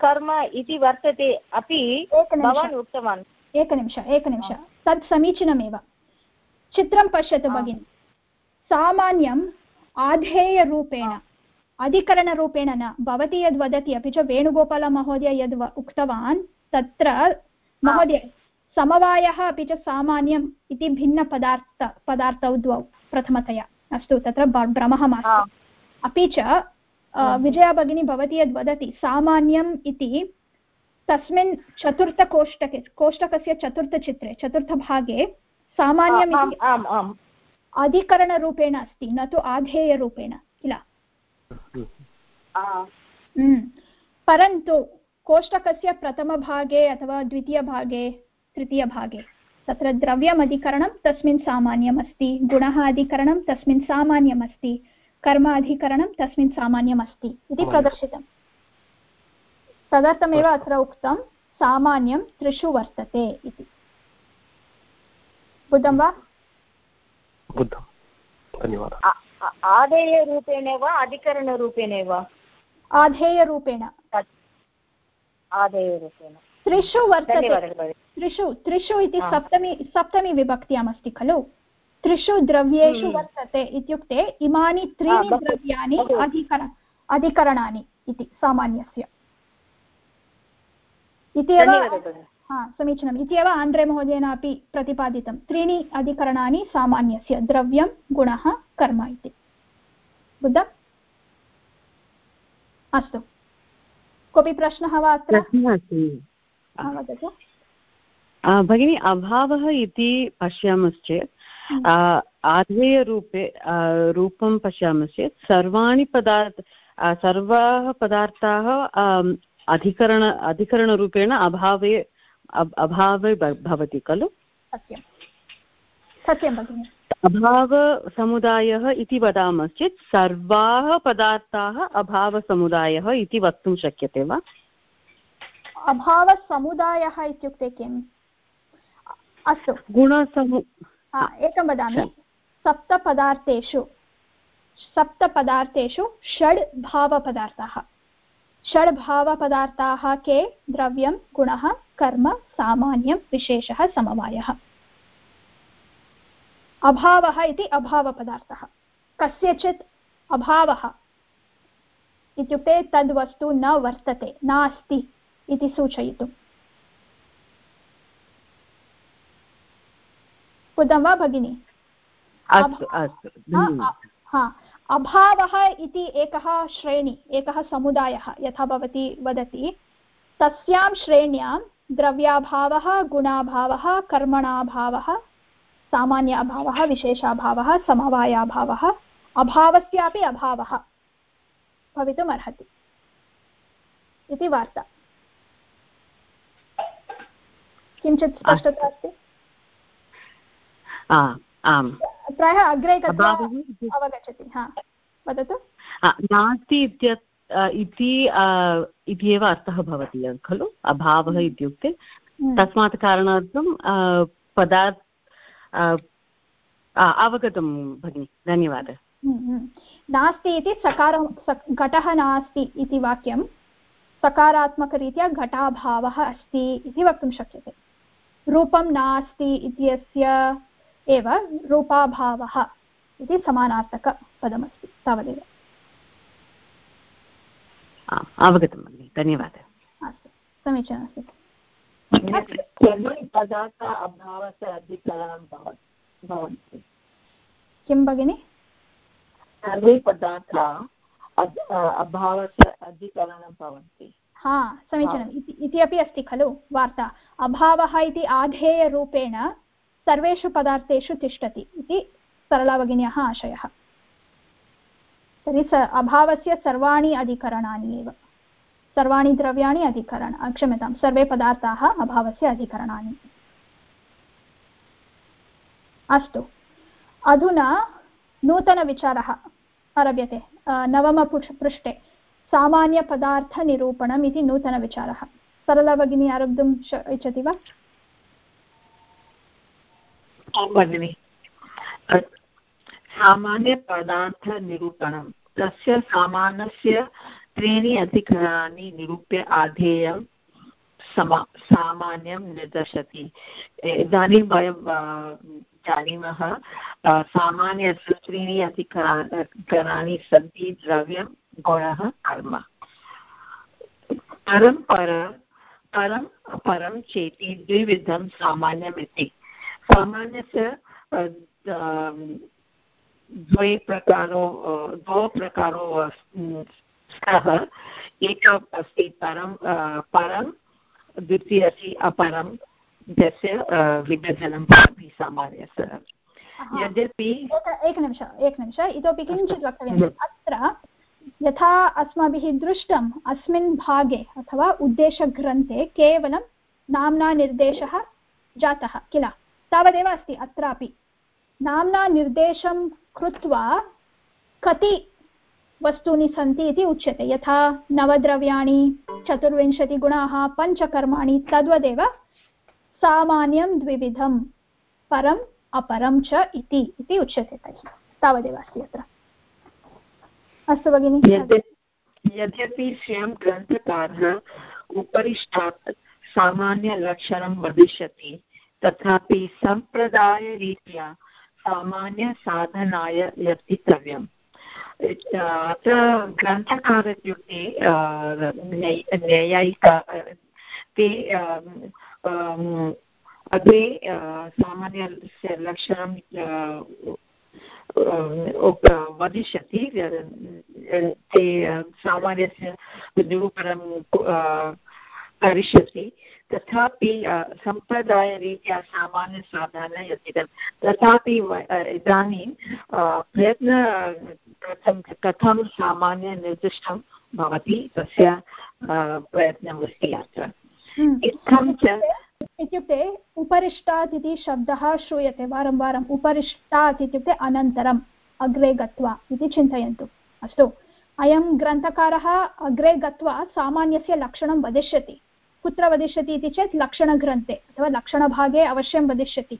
कर्म इति वर्तते अपि भवान् उक्तवान्। एकनिमिष एकनिमिष तत् समीचीनमेव। चित्रं पश्यतु भगिनि। सामान्यम् आधेयरूपेण अधिकरणरूपेण न भवती यद् वदति अपि च वेणुगोपालमहोदय यद् उक्तवान् तत्र महोदय समवायः अपि च सामान्यम् इति भिन्नपदार्थ पदार्थौ द्वौ प्रथमतया। अस्तु तत्र भ्रमः मास्तु। अपि च विजया भगिनी भवती यद् वदति सामान्यम् इति तस्मिन् चतुर्थकोष्टके कोष्टकस्य चतुर्थचित्रे चतुर्थभागे सामान्यम् इति अधिकरणरूपेण अस्ति न तु आधेयरूपेण किल? हम्म। परन्तु कोष्टकस्य प्रथमभागे अथवा द्वितीयभागे तृतीयभागे तत्र द्रव्यम् अधिकरणं तस्मिन् सामान्यम् अस्ति गुणः अधिकरणं तस्मिन् सामान्यम् अस्ति कर्म अधिकरणं तस्मिन् सामान्यम् अस्ति इति प्रदर्शितम् तदर्थमेव अत्र उक्तं सामान्यं त्रिषु वर्तते इति। बुद्धं वा? आधेयरूपेण वा अधिकरणरूपेण वा? आधेयरूपेण। आधेयरूपेण त्रिषु वर्तते। त्रिषु त्रिषु इति सप्तमी सप्तमी विभक्त्याम् अस्ति खलु? त्रिषु द्रव्येषु हम्म। वर्तते इत्युक्ते इमानि त्रीणि द्रव्याणि अधिकरण अधिकरणानि इति सामान्यस्य। इति एव हा समीचीनम्। इति एव आन्द्रे महोदयेन अपि प्रतिपादितं। त्रीणि अधिकरणानि सामान्यस्य द्रव्यं गुणः कर्म इति। बुद्धम्? अस्तु। कोऽपि प्रश्नः वा अत्र? वदतु। भगिनी अभावः इति पश्यामश्चेत् हम्म। आधेयरूपे रूपं पश्यामश्चेत् सर्वाणि पदार्थ सर्वाः पदार्थाः अधिकरण अधिकरणरूपेण अभावे अभावे भवति खलु? सत्यं। सत्यं भगिनि। अभावसमुदायः इति वदामश्चेत् सर्वाः पदार्थाः अभावसमुदायः इति वक्तुं शक्यते वा? अभावसमुदायः इत्युक्ते किम् अस्तु। गुणसमु एकं वदामि। सप्तपदार्थेषु सप्तपदार्थेषु षड् भावपदार्थाः। षड् भावपदार्थाः के द्रव्यं गुणः कर्म सामान्यं विशेषः समवायः। अभावः इति अभावपदार्थः। कस्यचित् अभावः इत्युक्ते तद्वस्तु न वर्तते नास्ति इति सूचयितुम्। उदं वा भगिनि? अभावः इति एकः श्रेणी एकः समुदायः यथा भवती वदति तस्यां श्रेण्यां द्रव्याभावः गुणाभावः कर्मणाभावः सामान्य अभावः विशेषाभावः समवायाभावः अभावस्यापि अभावः भवितुम् अर्हति इति वार्ता। किञ्चित् स्पष्टता अस्ति? प्रायः अग्रे गत्वा अवगच्छति हा। वदतु। नास्ति इत्यत् इति इति एव अर्थः भवति खलु? अभावः हम्म। इत्युक्ते हम्म। तस्मात् कारणार्थं पदार्थ अवगतं भगिनि धन्यवादः। हम्म, नास्ति इति सकार घटः नास्ति इति वाक्यं सकारात्मकरीत्या घटाभावः अस्ति इति वक्तुं शक्यते। रूपं नास्ति इत्यस्य एव रूपाभावः इति समानार्थकपदमस्ति तावदेव। अवगतं भगिनि धन्यवादः। अस्तु समीचीनमस्ति। किं भगिनि सर्वे पदार्थाः अभावस्य अधिकरणं भवन्ति। हा समीचीनम्। इति अपि अस्ति खलु वार्ता। अभावः इति आधेयरूपेण सर्वेषु पदार्थेषु तिष्ठति इति सरलाभगिन्याः आशयः। तर्हि स अभावस्य सर्वाणि अधिकरणानि एव। सर्वाणि द्रव्याणि अधिकरण क्षम्यतां, सर्वे पदार्थाः अभावस्य अधिकरणानि। अस्तु। अधुना नूतनविचारः आरभ्यते। नवमपृष्ठे सामान्यपदार्थनिरूपणम् इति नूतनविचारः। सरलभगिनी आरब्धुम् इच्छति वा? भगिनि। सामान्यपदार्थनिरूपणं। तस्य सामानस्य त्रीणि अधिकरणानि निरूप्य आधेयं समा, सामान्यं निर्दशति इदानीं वयं जानीमः सामान्यस्य त्रीणि अधिकरणानि सन्ति द्रव्यं, गुणः, कर्म। परं पर, परं परं चेति द्विविधं सामान्यमिति। सामान्यस्य द्वे प्रकारो द्वौ प्रकारो स्तः एकम् अस्ति परं परं द्वितीय अस्ति अपरं यस्य विभजनं भवति सामान्यस्य यद्यपि एकनिमिष एकनिमिष इतोपि किञ्चित् वक्तव्यम्। अत्र यथा अस्माभिः दृष्टम् अस्मिन् भागे अथवा उद्देशग्रन्थे केवलं नाम्ना निर्देशः जातः किल? तावदेव अस्ति अत्रापि। नाम्ना निर्देशं कृत्वा कति वस्तूनि सन्ति इति उच्यते। यथा नवद्रव्याणि चतुर्विंशतिगुणाः पञ्चकर्माणि, तद्वदेव सामान्यं द्विविधं, परम्, अपरं च इति इति उच्यते तर्हि। तावदेव अस्ति अत्र। अस्तु भगिनि। यद्यपि स्वयं ग्रन्थकारः उपरिष्टात् सामान्यलक्षणं वदिष्यति, तथापि सम्प्रदायरीत्या सामान्यसाधनाय यतितव्यम् अत्र ग्रन्थकार इत्युक्ते न्यायिक ते अग्रे सामान्यस्य लक्षणं वदिष्यति ते सामान्यस्य निरूपणं करिष्यति। तथापि सम्प्रदायरीत्या सामान्यसाधनं यतिदं तथापि इदानीं प्रयत्न कथं कथं सामान्यनिर्दिष्टं भवति तस्य प्रयत्नमस्ति अत्र। हम्म। इत्थं च इत्युक्ते उपरिष्टात् इति शब्दः श्रूयते वारं वारम् उपरिष्टात् इत्युक्ते अनन्तरम् अग्रे गत्वा इति चिन्तयन्तु। अस्तु। अयं ग्रन्थकारः अग्रे गत्वा सामान्यस्य लक्षणं वदिष्यति। कुत्र वदिष्यति इति चेत् लक्षणग्रन्थे अथवा लक्षणभागे अवश्यं वदिष्यति।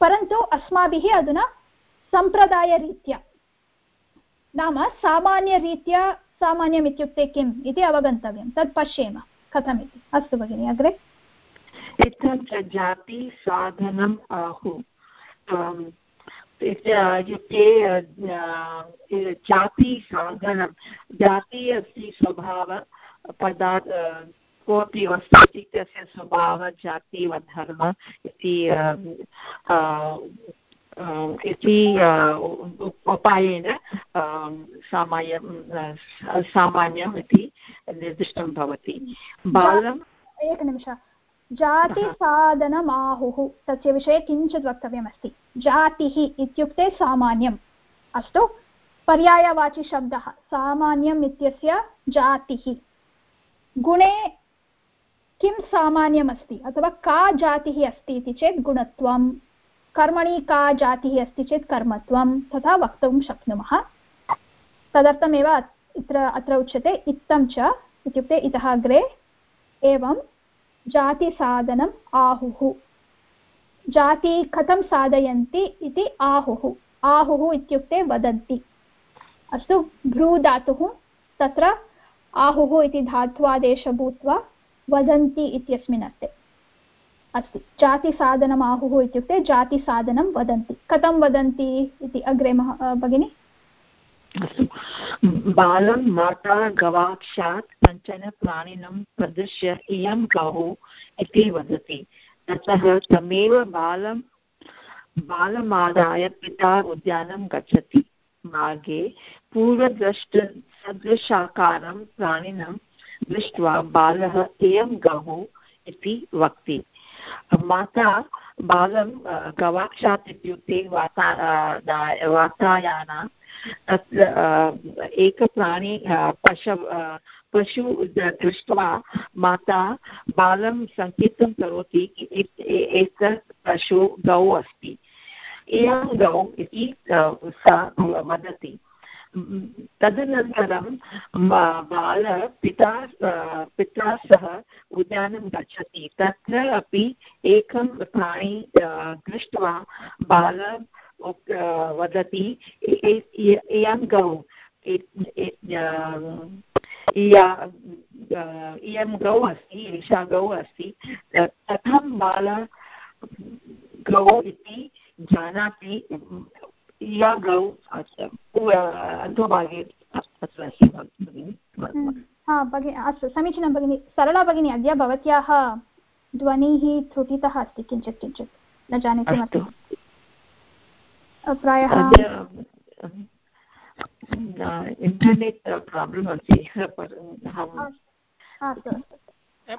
परन्तु अस्माभिः अधुना सम्प्रदायरीत्या नाम सामान्यरीत्या सामान्यम् इत्युक्ते किम् इति अवगन्तव्यं। तत् पश्येम। कथमिति? अस्तु भगिनि, अग्रे। जाति साधनम् आहु। इत्युक्ते जाति साधनं जाति अस्ति स्वभाव पदार्थ कोऽपि वस्तु अस्ति तस्य स्वभावः जाति वा धर्म इति इति उपायेन सामान्यं सामान्यम् इति निर्दिष्टं भवति। बालम् एकनिमिष। जातिसाधनम् आहुः तस्य विषये किञ्चित् वक्तव्यमस्ति। जातिः इत्युक्ते सामान्यम्। अस्तु पर्यायवाचिशब्दः। सामान्यम् इत्यस्य जातिः। गुणे किं सामान्यमस्ति? अथवा का जातिः अस्ति इति चेत् गुणत्वं। कर्मणि का जातिः अस्ति चेत् कर्मत्वं। तथा वक्तुं शक्नुमः। तदर्थमेव इत्र, अत्र उच्यते इत्थं च इत्युक्ते इतः अग्रे एवं जातिसाधनम् आहुः। जाति कथं साधयन्ति इति आहुः। आहुः इत्युक्ते वदन्ति। अस्तु, भ्रूधातुः तत्र आहुः इति धात्वादेश भूत्वा वदन्ति इत्यस्मिन् अर्थे। अस्ति। जातिसाधनम् आहुः इत्युक्ते जातिसाधनं वदन्ति। कथं वदन्ति इति अग्रे भगिनि? बालं माता गवाक्षात् कञ्चन प्राणिनं प्रदृश्य इयं गौः इति वदति। ततः तमेव बालं, बालमादाय पिता उद्यानं गच्छति। मार्गे पूर्वद्रष्ट प्राणिनं दृष्ट्वा बालः इयं गौः इति वक्ति। माता बालं गवाक्षात् इत्युक्ते वाता वातायाना, तत्र एकप्राणी पशु पशु दृष्ट्वा माता बालं सङ्केतं करोति एतत् पशु गौ अस्ति। इयं गौ इति सा वदति तदनन्तरं बाल पिता पिता सह उद्यानं गच्छति। तत्र अपि एकं प्राणी दृष्ट्वा बाल वदति इयं गौ इयं गौ अस्ति एषा गौ अस्ति कथं बाल गौ इति जानाति? या गौ अधोभागे अस्ति भगिनि हा भगिनि अस्तु समीचीनं भगिनि सरला भगिनी अद्य भवत्याः ध्वनिः त्रुटितः अस्ति किञ्चित् किञ्चित् न जाने किमर्थं प्रायः इण्टर्नेट् प्राब्लम् अस्ति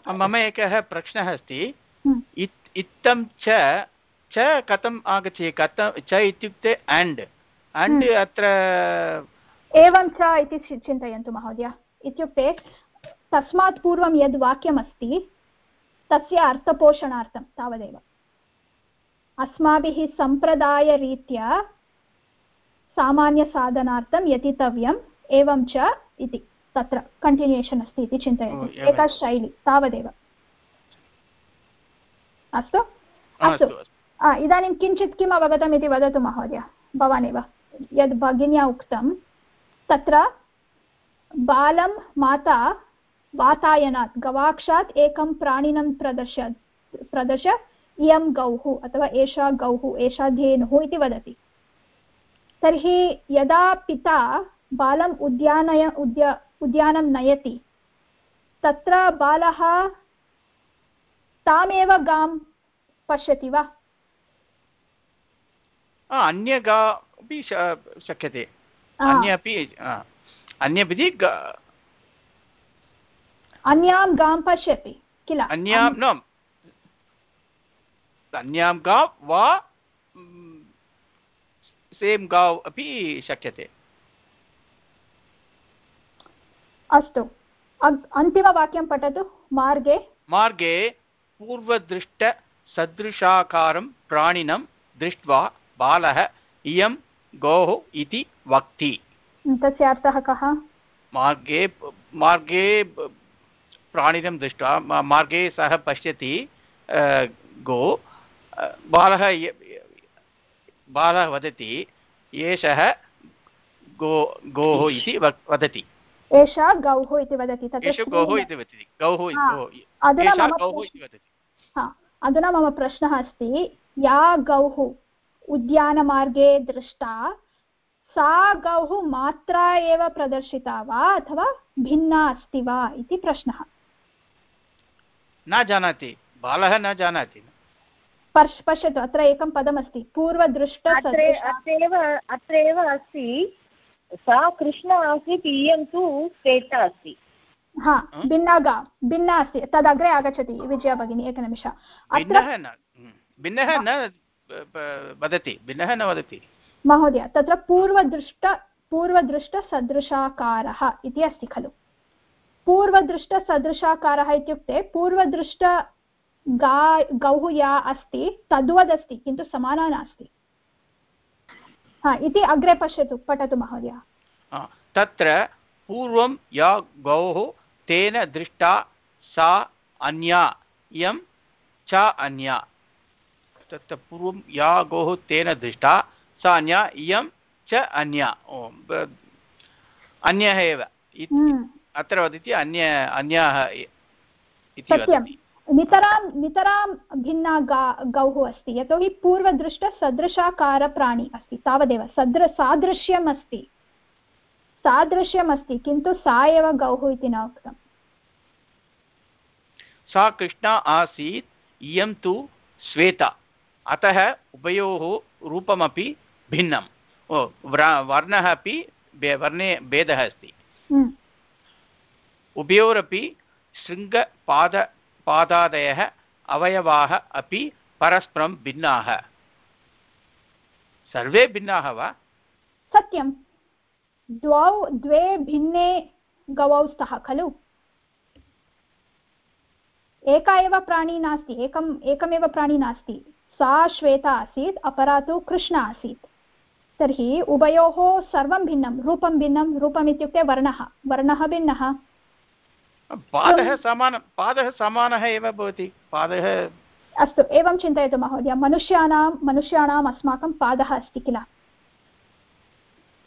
मम एकः प्रश्नः अस्ति। इत्थं च च कथम् आगच्छति कथं च इत्युक्ते अण्ड् अण्ड् हम्म। अत्र एवं च इति चिन्तयन्तु महोदय। इत्युक्ते तस्मात् पूर्वं यद् वाक्यमस्ति तस्य अर्थपोषणार्थं तावदेव। अस्माभिः सम्प्रदायरीत्या सामान्यसाधनार्थं यतितव्यम् एवं च इति तत्र कण्टिन्यूयेशन् अस्ति इति ओ, एका शैली तावदेव। अस्तु। अस्तु। इदानीं किञ्चित् किम् अवगतम् इति वदतु, महोदय? भवानेव। यद् भगिन्या उक्तं, तत्र बालं माता वातायनात्, गवाक्षात् एकं प्राणिनं प्रदर्श प्रदर्श इयं गौः अथवा एषा गौः, एषा धेनुः इति वदति। तर्हि यदा पिता बालम् उद्यानय, उद्या, उद्यानं नयति, तत्र बालः तामेव गां पश्यति वा? अन्य गा अपि शक्यते। अन्य अपि ग- अन्यां गां पश्यति किल? अन्यां न। अन्यां गा वा सेम् गाव् अपि शक्यते। अस्तु। अन्तिमवाक्यं पठतु। मार्गे? मार्गे पूर्वदृष्टसदृशाकारं प्राणिनं दृष्ट्वा बालः इयं गोः इति वक्ति। तस्य अर्थः कः? मार्गे मार्गे प्राणिनं दृष्ट्वा मार्गे सः पश्यति गो बालः बालः वदति एषः गो गोः इति वदति। एषा गौः इति वदति एषः इति वदति गौः इति- गौः अधुना मम प्रश्नः अस्ति या गौः उद्यानमार्गे दृष्टा सा गौः मात्रा एव प्रदर्शिता वा अथवा भिन्ना अस्ति वा इति प्रश्नः। न जानाति बालः न जानाति। पर्श् पश्यतु अत्र एकं पदमस्ति पूर्वदृष्ट अत्रैव अत्रैव अस्ति सा कृष्णा आसीत् इयं तु श्वेता अस्ति। हा? भिन्ना गा भिन्ना अस्ति तदग्रे आगच्छति विजया भगिनी एकनिमिष। अत्र भिन्नः न वदति भिन्नः न वदति। महोदय तत्र पूर्वदृष्ट पूर्वदृष्टसदृशाकारः इति अस्ति खलु। पूर्वदृष्टसदृशाकारः इत्युक्ते पूर्वदृष्ट गा गौः या अस्ति तद्वदस्ति किन्तु समाना नास्ति। हा इति अग्रे पश्यतु पठतु महोदय। तत्र पूर्वं या गौः तेन दृष्टा सा अन्या इयं च अन्या। तत्र पूर्वं या गौः तेन दृष्टा सा अन्या इयं च अन्या। अन्यः एव। हम्म, अत्र वदति अन्य अन्याः इति वदति। नितरां नितरां भिन्ना गा गौः अस्ति। यतोहि पूर्वदृष्टसदृशाकारप्राणी अस्ति। तावदेव सदृ सादृश्यम् अस्ति सादृश्यम् अस्ति किन्तु सा एव गौः इति न उक्तम्। सा कृष्णा आसीत् इयं तु श्वेता। अतः उभयोः रूपमपि व्र- वर्णः अपि वर्णे भेदः अस्ति। हम्म, उभयोरपि शृङ्गपाद पादादयः अवयवाः अपि परस्परं भिन्नाः। सर्वे भिन्नाः वा? सत्यं द्वौ द्वे भिन्ने गवौ स्तः खलु? एका एव प्राणी नास्ति एकम् एकमेव प्राणी नास्ति। सा श्वेता आसीत् अपरा तु कृष्णा आसीत्। तर्हि उभयोः सर्वं भिन्नं रूपं भिन्नं रूपम् इत्युक्ते वर्णः। वर्णः भिन्नः? पादः समान पादः समानः एव भवति। पादः अस्तु एवं चिन्तयतु महोदय। मनुष्याणां मनुष्याणाम् अस्माकं पादः अस्ति किल?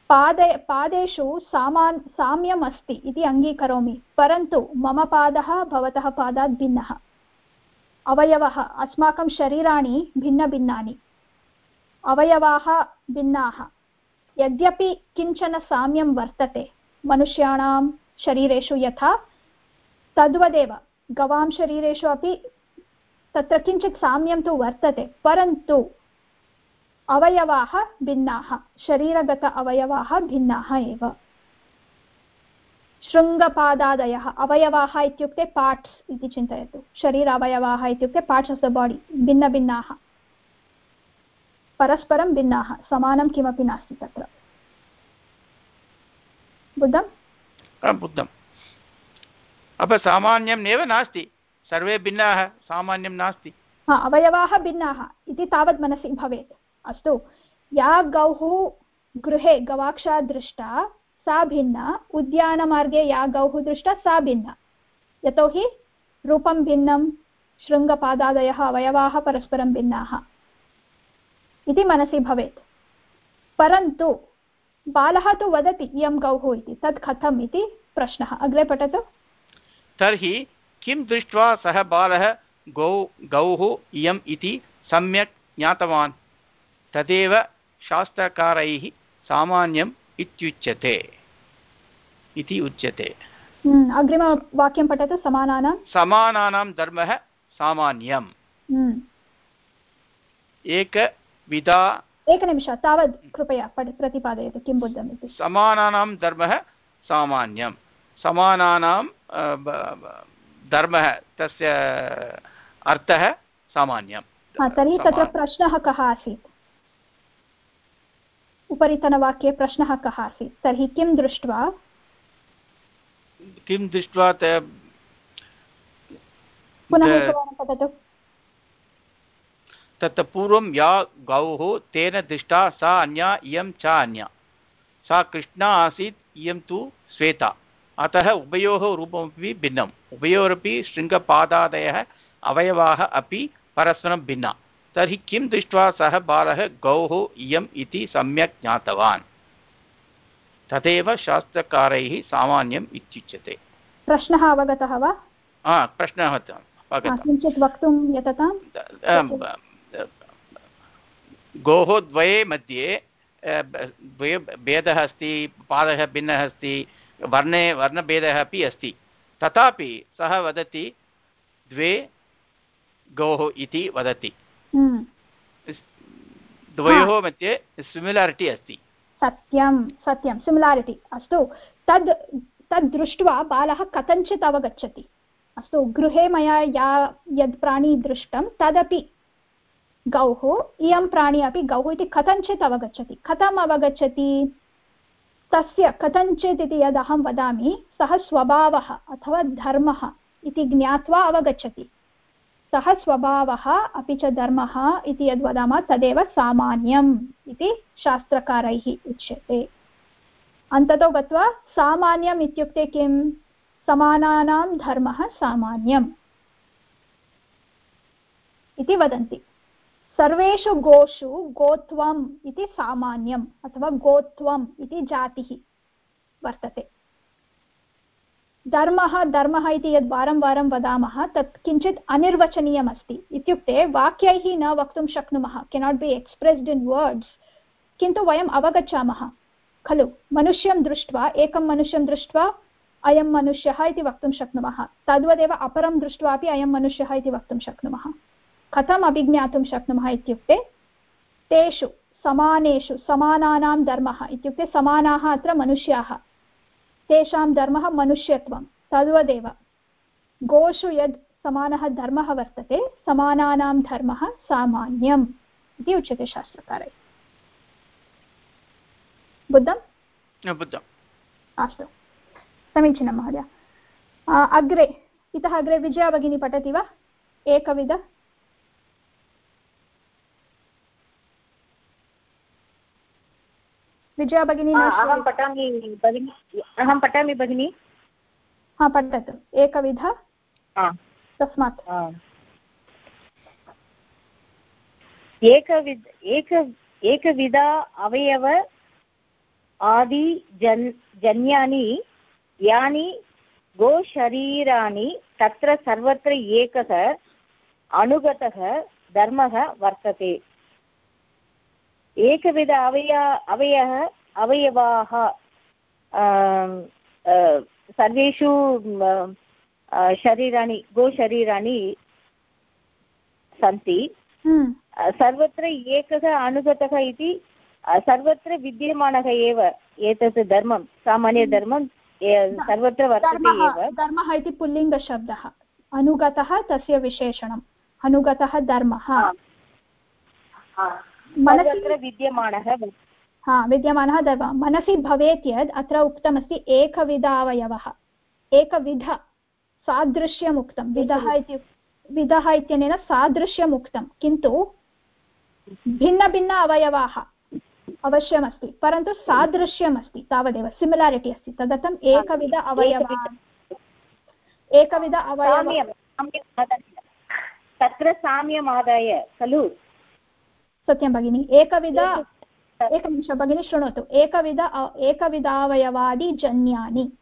पादे पादेषु सामान् साम्यम् अस्ति इति अङ्गीकरोमि। परन्तु मम पादः भवतः पादात् भिन्नः। अवयवः, अस्माकं शरीराणि भिन्नभिन्नानि। अवयवाः भिन्नाः। यद्यपि किंचन साम्यं वर्तते, मनुष्याणां शरीरेषु यथा, तद्वदेव। गवां शरीरेषु अपि तत्र किञ्चित् साम्यं तु वर्तते, परन्तु अवयवाः भिन्नाः, शरीरगत अवयवाः भिन्नाः एव। शृङ्गपादादयः अवयवाः इत्युक्ते पार्ट्स् इति चिन्तयतु। शरीर अवयवाः इत्युक्ते पार्ट्स् आफ् द बाडि भिन्नभिन्नाः। परस्परं भिन्नाः समानं किमपि नास्ति तत्र। बुद्धं बुद्धम्। अप सामान्यं एव नास्ति। सर्वे भिन्नाः सामान्यं नास्ति। हा अवयवाः भिन्नाः इति तावत् मनसि भवेत्। अस्तु या गौः गृहे गवाक्षा दृष्टा सा भिन्ना, उद्यानमार्गे या गौः दृष्टा सा भिन्ना। यतोहि रूपं भिन्नं, शृङ्गपादादयः अवयवाः परस्परं भिन्नाः। इति मनसि भवेत्। परन्तु बालः तु वदति, इयं गौः इति, तत् कथम् इति प्रश्नः। अग्रे पठतु। तर्हि किं दृष्ट्वा सः बालः गौ, गौः इयम् इति सम्यक् ज्ञातवान्? तदेव शास्त्रकारैः सामान्यम् इत्युच्यते। इति उच्यते। हम्म, अग्रिमवाक्यं पठतु समानानां। समानानां धर्मः सामान्यम्। हम्म। एकविधा एकनिमिष तावत् कृपया प्रतिपादयतु किं बुद्धम् इति। समानानां धर्मः सामान्यं समानानां धर्मः तस्य अर्थः सामान्यं तर्हि तत्र प्रश्नः कः आसीत्? उपरितनवाक्ये प्रश्नः कः आसीत्? तर्हि किं दृष्ट्वा? किं दृष्ट्वा पुनः एकवारं वदतु। तत् पूर्वं या गौः तेन दृष्टा सा अन्या इयं च अन्या। सा कृष्णा आसीत् इयं तु श्वेता। अतः उभयोः रूपमपि भिन्नम्। उभयोरपि शृङ्गपादादयः अवयवाः अपि परस्परं भिन्ना। तर्हि किं दृष्ट्वा सः बालः गौः इयम् इति सम्यक् ज्ञातवान्? तदेव शास्त्रकारैः सामान्यम् इत्युच्यते। प्रश्नः अवगतः वा? हा प्रश्नः किञ्चित् वक्तुं यततां? गोः द्वये मध्ये द्वये भेदः अस्ति पादः भिन्नः अस्ति वर्णे वर्णभेदः अपि अस्ति। तथापि सः वदति द्वे गौः इति वदति। द्वयोः मध्ये सिमिलारिटि अस्ति सत्यं सत्यं सिमिलारिटि अस्तु तद् तद् दृष्ट्वा बालः कथञ्चित् अवगच्छति अस्तु गृहे मया या यद् प्राणी दृष्टं तदपि गौः इयं प्राणी अपि गौः इति कथञ्चित् अवगच्छति कथम् अवगच्छति तस्य कथञ्चित् इति यद् अहं वदामि सः स्वभावः अथवा धर्मः इति ज्ञात्वा अवगच्छति सः स्वभावः अपि च धर्मः इति यद् वदामः, तदेव सामान्यम् इति शास्त्रकारैः उच्यते। अन्ततो गत्वा सामान्यम् इत्युक्ते किं? समानानां धर्मः सामान्यम् इति वदन्ति। सर्वेषु गोषु गोत्वम् इति सामान्यम् अथवा गोत्वम् इति जातिः वर्तते। धर्मः धर्मः इति यद् वारं वारं वदामः, तत् किञ्चित् अनिर्वचनीयमस्ति। इत्युक्ते वाक्यैः न वक्तुं शक्नुमः cannot be expressed in words किन्तु वयम् अवगच्छामः, खलु? मनुष्यं दृष्ट्वा, एकं मनुष्यं दृष्ट्वा अयं मनुष्यः इति वक्तुं शक्नुमः। तद्वदेव अपरं दृष्ट्वा अपि अयं मनुष्यः इति वक्तुं शक्नुमः। कथम् अभिज्ञातुं शक्नुमः इत्युक्ते, तेषु समानेषु समानानां धर्मः, इत्युक्ते समानाः अत्र मनुष्याः। तेषां धर्मः मनुष्यत्वं तद्वदेव। गोषु यद् समानः धर्मः वर्तते समानानां धर्मः सामान्यम् इति उच्यते शास्त्रकारैः। बुद्धं बुद्धम्। अस्तु। समीचीनं महोदय। अग्रे इतः अग्रे विजया भगिनी पठति वा? एकविध। विजया भगिनी अहं पठामि भगिनि अहं पठामि भगिनि। हा पठतु। एकविध। तस्मात्। एकविध एक एकविध अवयव आदि जन् जन्यानि यानि गोशरीराणि तत्र सर्वत्र एकः अनुगतः धर्मः वर्तते। एकविध अवय अवयः अवयवाः सर्वेषु शरीराणि गोशरीराणि सन्ति। हम्म। सर्वत्र एकः अनुगतः इति सर्वत्र विद्यमानः एव एतत् धर्मं सामान्यधर्मं सर्वत्र वर्तते एव। धर्मः इति पुल्लिङ्गशब्दः। अनुगतः तस्य विशेषणम्। अनुगतः धर्मः। मनसि विद्यमानः हा विद्यमानः धर्मः मनसि भवेत् यद् अत्र उक्तमस्ति एकविधावयवः। एकविध सादृश्यम् उक्तं विधः इति विधः इत्यनेन सादृश्यम् उक्तं किन्तु भिन्नभिन्न अवयवाः अवश्यमस्ति परन्तु सादृश्यम् अस्ति तावदेव। सिमिलारिटि अस्ति। तदर्थम् एकविध अवयव। एकविध अवयव। तत्र साम्यमादाय खलु? सत्यं भगिनि। एकविध एकनिमिषं भगिनि शृणोतु। एकविध एकविधावयवादिजन्यानि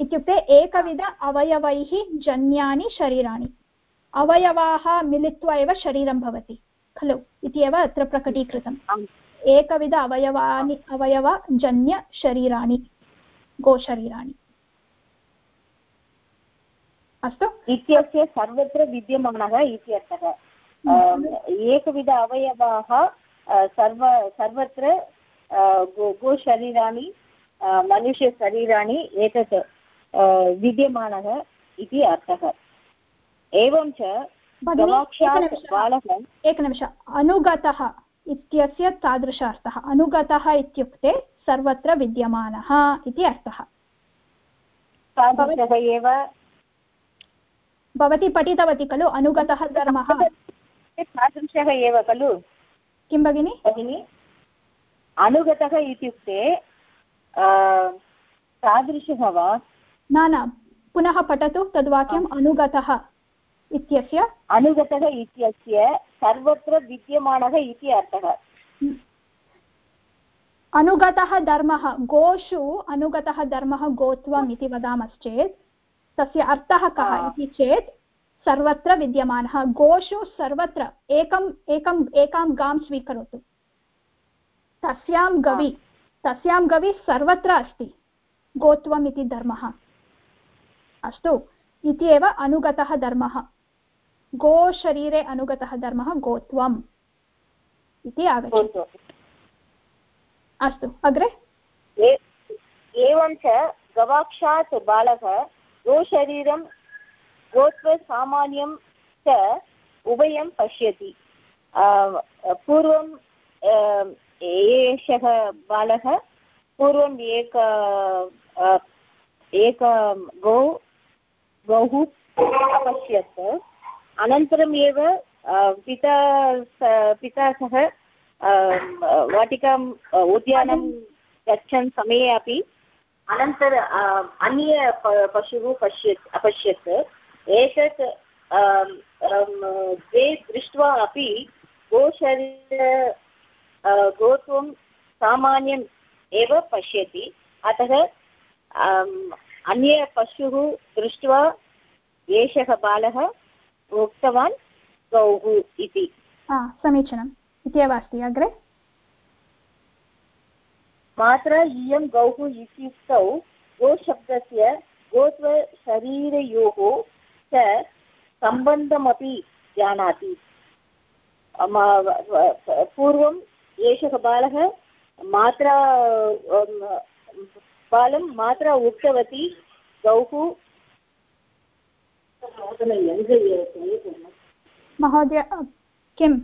इत्युक्ते एकविध अवयवैः जन्यानि शरीराणि। अवयवाः मिलित्वा एव शरीरं भवति खलु? इति एव अत्र प्रकटीकृतम् एकविध अवयवानि अवयवजन्यशरीराणि गोशरीराणि। अस्तु? इत्यस्य सर्वत्र विद्यमानः इत्यर्थः। एकविध अवयवाः सर्व सर्वत्र गो गोशरीराणि मनुष्यशरीराणि एतत् विद्यमानः इति अर्थः। एवं च एकनिमिष। अनुगतः इत्यस्य तादृश अर्थः अनुगतः इत्युक्ते सर्वत्र विद्यमानः इति अर्थः। एव। भवती पठितवती खलु? अनुगतः धर्मः? तादृशः एव खलु? किं भगिनि? भगिनि अनुगतः इत्युक्ते तादृशः वा? न न पुनः पठतु तद्वाक्यम् अनुगतः इत्यस्य। अनुगतः इत्यस्य सर्वत्र विद्यमानः इति अर्थः। अनुगतः धर्मः गोषु अनुगतः धर्मः गोत्वम् इति वदामश्चेत् तस्य अर्थः कः इति चेत् सर्वत्र विद्यमानः। गोषु सर्वत्र। एकम् एकम् एकां गां स्वीकरोतु। तस्यां गवि तस्यां गवि सर्वत्र अस्ति। गोत्वम् इति धर्मः। अस्तु इति एव अनुगतः धर्मः। गोशरीरे अनुगतः धर्मः गोत्वम् इति आगच्छति। अस्तु अग्रे? एवं च गवाक्षात् बालः गोशरीरं गोत्वसामान्यं च उभयं पश्यति. पूर्वं एषः बालः पूर्वम् एक एक गौ, गौः अपश्यत्. अनन्तरम् एव पिता पिता सह वाटिकाम् उद्यानं गच्छन् समये अपि. अनन्तर अन्य पशुः पश्यत्, अपश्यत्. एतत् द्वे दृष्ट्वा अपि गोशरीर गोत्वं सामान्यम् एव पश्यति। अतः अन्य पशुः दृष्ट्वा एषः बालः उक्तवान् गौः इति। समीचीनम्। इत्येव अस्ति अग्रे? मात्रा इयं गौः इत्युक्तौ गोशब्दस्य गोत्वशरीरयोः च सम्बन्धमपि जानाति। पूर्वम् एषः बालः मात्रा बालं मात्रा उक्तवती गौः। महोदय किम्?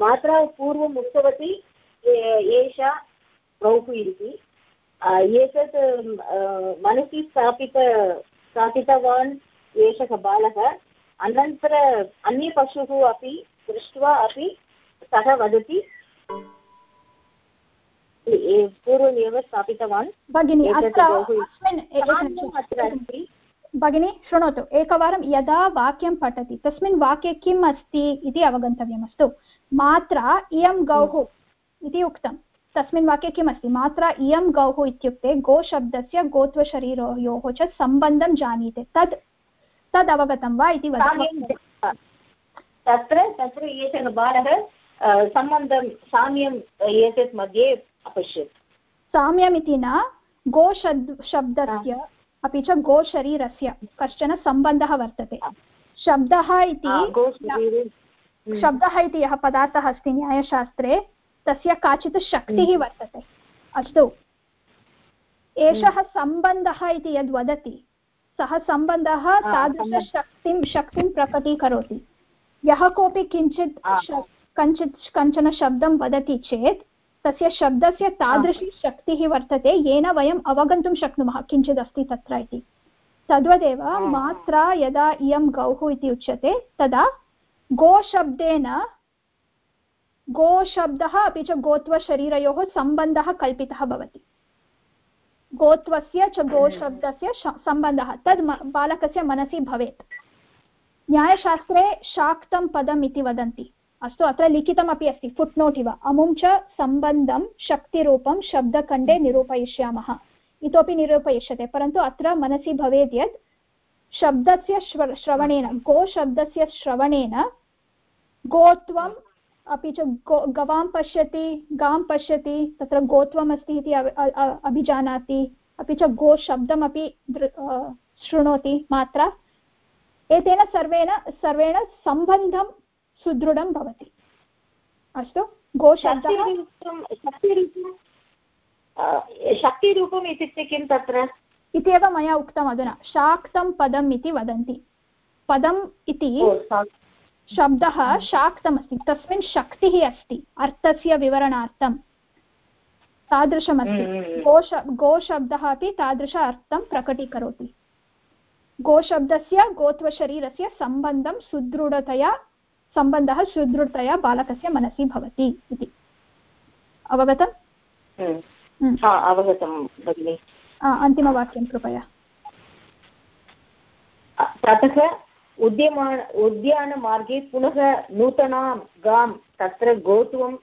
मात्रा पूर्वम् उक्तवती एषा गौः इति। एतत् मनसि स्थापित स्थापितवान् एषः बालः अनन्तर अन्यपशुः अपि दृष्ट्वा अपि सः वदति। पूर्वमेव स्थापितवान्। भगिनि अत्र अस्ति। भगिनी शृणोतु। एकवारं यदा वाक्यं पठति तस्मिन् वाक्ये किम् अस्ति इति अवगन्तव्यमस्तु। मात्रा इयं गौः इति उक्तं तस्मिन् वाक्ये किम् अस्ति मात्रा इयं गौः इत्युक्ते गोशब्दस्य गोत्वशरीरयोः च सम्बन्धं जानीते। तद् तद् अवगतं वा इति वदति। तत्र तत्र एषः बालः सम्बन्धं साम्यम् एतत् मध्ये अपश्यत्। साम्यमिति न गोशब् शब्दस्य अपि च गोशरीरस्य कश्चन सम्बन्धः वर्तते। शब्दः इति शब्दः इति यः पदार्थः अस्ति न्यायशास्त्रे तस्य काचित् शक्तिः वर्तते। अस्तु। एषः सम्बन्धः इति यद् वदति सः सम्बन्धः तादृशशक्तिं शक्तिं प्रकटीकरोति। यः कोऽपि किञ्चित् कञ्चित् कञ्चन शब्दं वदति चेत् तस्य शब्दस्य तादृशी शक्तिः वर्तते येन वयम् अवगन्तुं शक्नुमः किञ्चित् अस्ति तत्र इति। तद्वदेव मात्रा यदा इयं गौः इति उच्यते तदा गोशब्देन गोशब्दः अपि च गोत्वशरीरयोः सम्बन्धः कल्पितः भवति। गोत्वस्य च गोशब्दस्य सम्बन्धः, तद् बालकस्य मनसि भवेत्। न्यायशास्त्रे शाक्तं पदम् इति वदन्ति। अस्तु, अत्र लिखितमपि अस्ति फुट् नोट् इव। अमुं च सम्बन्धं शक्तिरूपं शब्दखण्डे निरूपयिष्यामः। इतोपि निरूपयिष्यते, परन्तु अत्र मनसि भवेत् यत् शब्दस्य श्रवणेन, गोशब्दस्य श्रवणेन गोत्वम् अपि च गो गवां पश्यति गां पश्यति तत्र गोत्वम् अस्ति इति अभिजानाति अपि च गोशब्दमपि शृणोति मात्रा। एतेन सर्वेण सर्वेण सम्बन्धं सुदृढं भवति। अस्तु गोशब्दः शक्तिरूपम् इत्युक्ते किं तत्र? इत्येव मया उक्तम् अधुना। शाक्तं पदम् इति वदन्ति। पदम् इति शब्दः शाक्तमस्ति तस्मिन् शक्तिः अस्ति अर्थस्य विवरणार्थं। तादृशमस्ति। हम्म, हम्म। गोश गोशब्दः अपि तादृश अर्थं प्रकटीकरोति। गोशब्दस्य गोत्वशरीरस्य सम्बन्धं सुदृढतया सम्बन्धः सुदृढतया बालकस्य मनसि भवति इति। अवगतम् हम्म। अवगतं भगिनि। अन्तिमवाक्यं कृपया। ततः उद्यमान उद्यानमार्गे पुनः नूतनां गां तत्र गोत्वं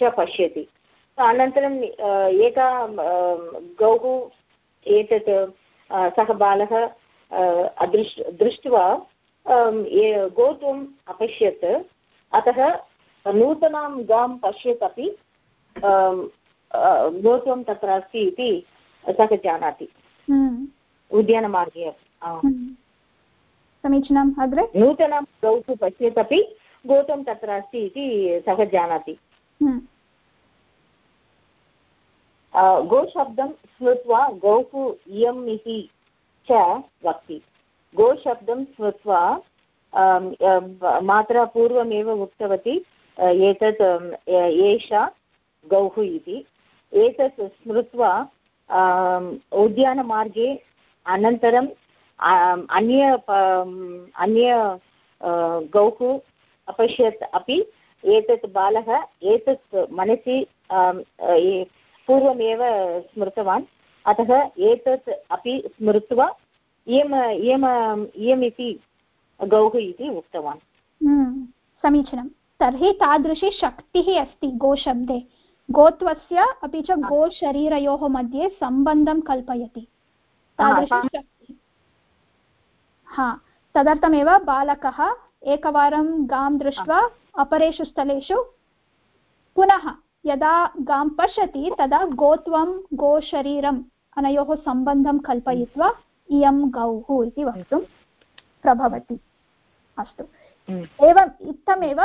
च पश्यति। अनन्तरम् एका गौः एतत् सः बालः अदृश् दृष्ट्वा गोत्वम् अपश्यत् अतः नूतनां गां पश्यत् अपि गोत्वं तत्र अस्ति इति सः जानाति। हम्म। उद्यानमार्गे समीचीनम् अग्रे? नूतनं गौः पश्येत् अपि गोतं तत्र अस्ति इति सः जानाति। हम्म। गोशब्दं स्मृत्वा गौः इयम् इति च वक्ति। गोशब्दं स्मृत्वा मात्रा पूर्वमेव उक्तवती एतत् एषा गौः इति। एतत् स्मृत्वा उद्यानमार्गे अनन्तरं अन्य अन्य गौः अपश्यत् अपि एतत् बालः एतत् मनसि पूर्वमेव स्मृतवान्। अतः एतत् अपि स्मृत्वा इयम् इयम् इयमिति गौः इति उक्तवान्। हम्म, समीचीनं। तर्हि तादृशी शक्तिः अस्ति गोशब्दे। गोत्वस्य अपि च गोशरीरयोः मध्ये सम्बन्धं कल्पयति। तादृशी हा तदर्थमेव बालकः एकवारं गां दृष्ट्वा अपरेषु स्थलेषु पुनः यदा गां पश्यति तदा गोत्वं गोशरीरम् अनयोः सम्बन्धं कल्पयित्वा इयं गौः इति वक्तुं प्रभवति। अस्तु। हम्म। एवम् इत्थमेव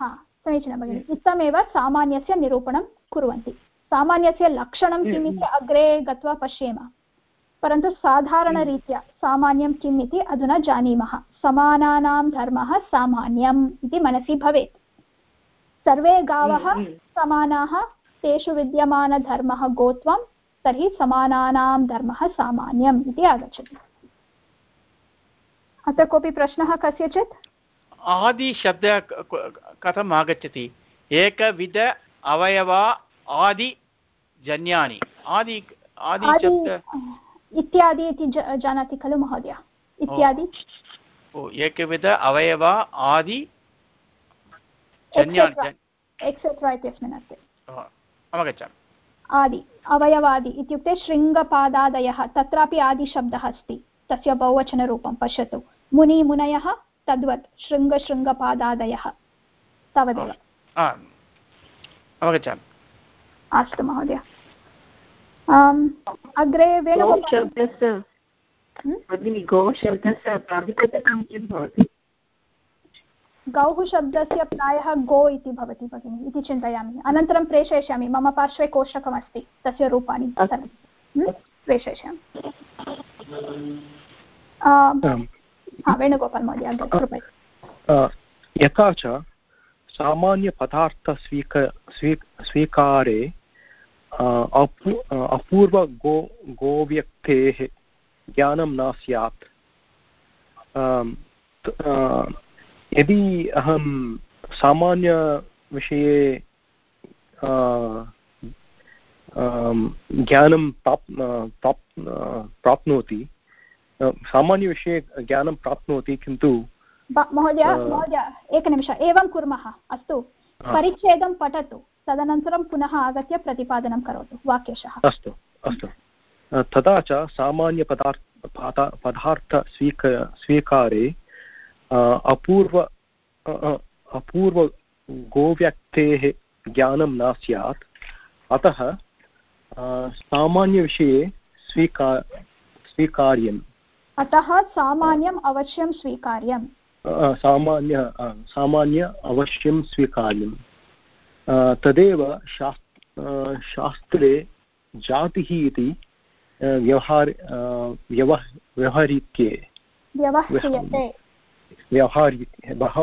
हा समीचीनं भगिनि। इत्थमेव सामान्यस्य निरूपणं कुर्वन्ति। सामान्यस्य लक्षणं किम् इति हम्म। अग्रे गत्वा पश्येम। परन्तु साधारणरीत्या सामान्यं किम् इति अधुना जानीमः। समानानां धर्मः सामान्यम् इति मनसि भवेत्। सर्वे गावः हम्म, हम्म। समानाः तेषु विद्यमानधर्मः गोत्वं तर्हि समानानां धर्मः सामान्यम् इति आगच्छति। अत्र कोऽपि प्रश्नः कस्यचित्? आदिशब्द कथम् आगच्छति? एकविध अवयवा आदिजन्यानि आदि आदिशब्द इत्यादि इति जानाति खलु महोदय? इत्यादि? एकविध अवयव आदि एक्सेट्रा इत्यस्मिन् अस्ति। अवगच्छामि। आदि अवयवादि इत्युक्ते शृङ्गपादादयः तत्रापि आदिशब्दः अस्ति। तस्य बहुवचनरूपं पश्यतु। मुनि मुनयः तद्वत् शृङ्गशृङ्गपादादयः तावदेव। अवगच्छामि। अस्तु महोदय। अग्रे भगिनि प्रातिपदिकं किं भवति? गौः शब्दस्य प्रायः गो इति भवति भगिनि इति चिन्तयामि। अनन्तरं प्रेषयिष्यामि मम पार्श्वे कोष्टकमस्ति तस्य रूपाणि सर्वं प्रेषयिष्यामि। वेणुगोपाल् महोदय कृपया। यथा च सामान्यपदार्थस्वीक स्वी स्वीकारे अपू अपूर्वगो गोव्यक्तेः ज्ञानं न स्यात्। यदि अहं सामान्यविषये ज्ञानं प्राप् प्राप् प्राप्नोति सामान्यविषये ज्ञानं प्राप्नोति किन्तु महोदय महोदय एकनिमिष एवं कुर्मः अस्तु। परिच्छेदं पठतु। तदनन्तरं पुनः आगत्य प्रतिपादनं करोतु वाक्यशः। अस्तु अस्तु। तथा च सामान्यपदार्थ पदार्थस्वीक स्वीकारे अपूर्व अपूर्वगोव्यक्तेः ज्ञानं न स्यात्। अतः सामान्यविषये स्वीका स्वीकार्यम्। अतः सामान्यम् अवश्यं स्वीकार्यम्। सामान्य सामान्य अवश्यं स्वीकार्यं तदेव शास् शास्त्रे जातिः इति व्यवहार व्यवहारित्ये।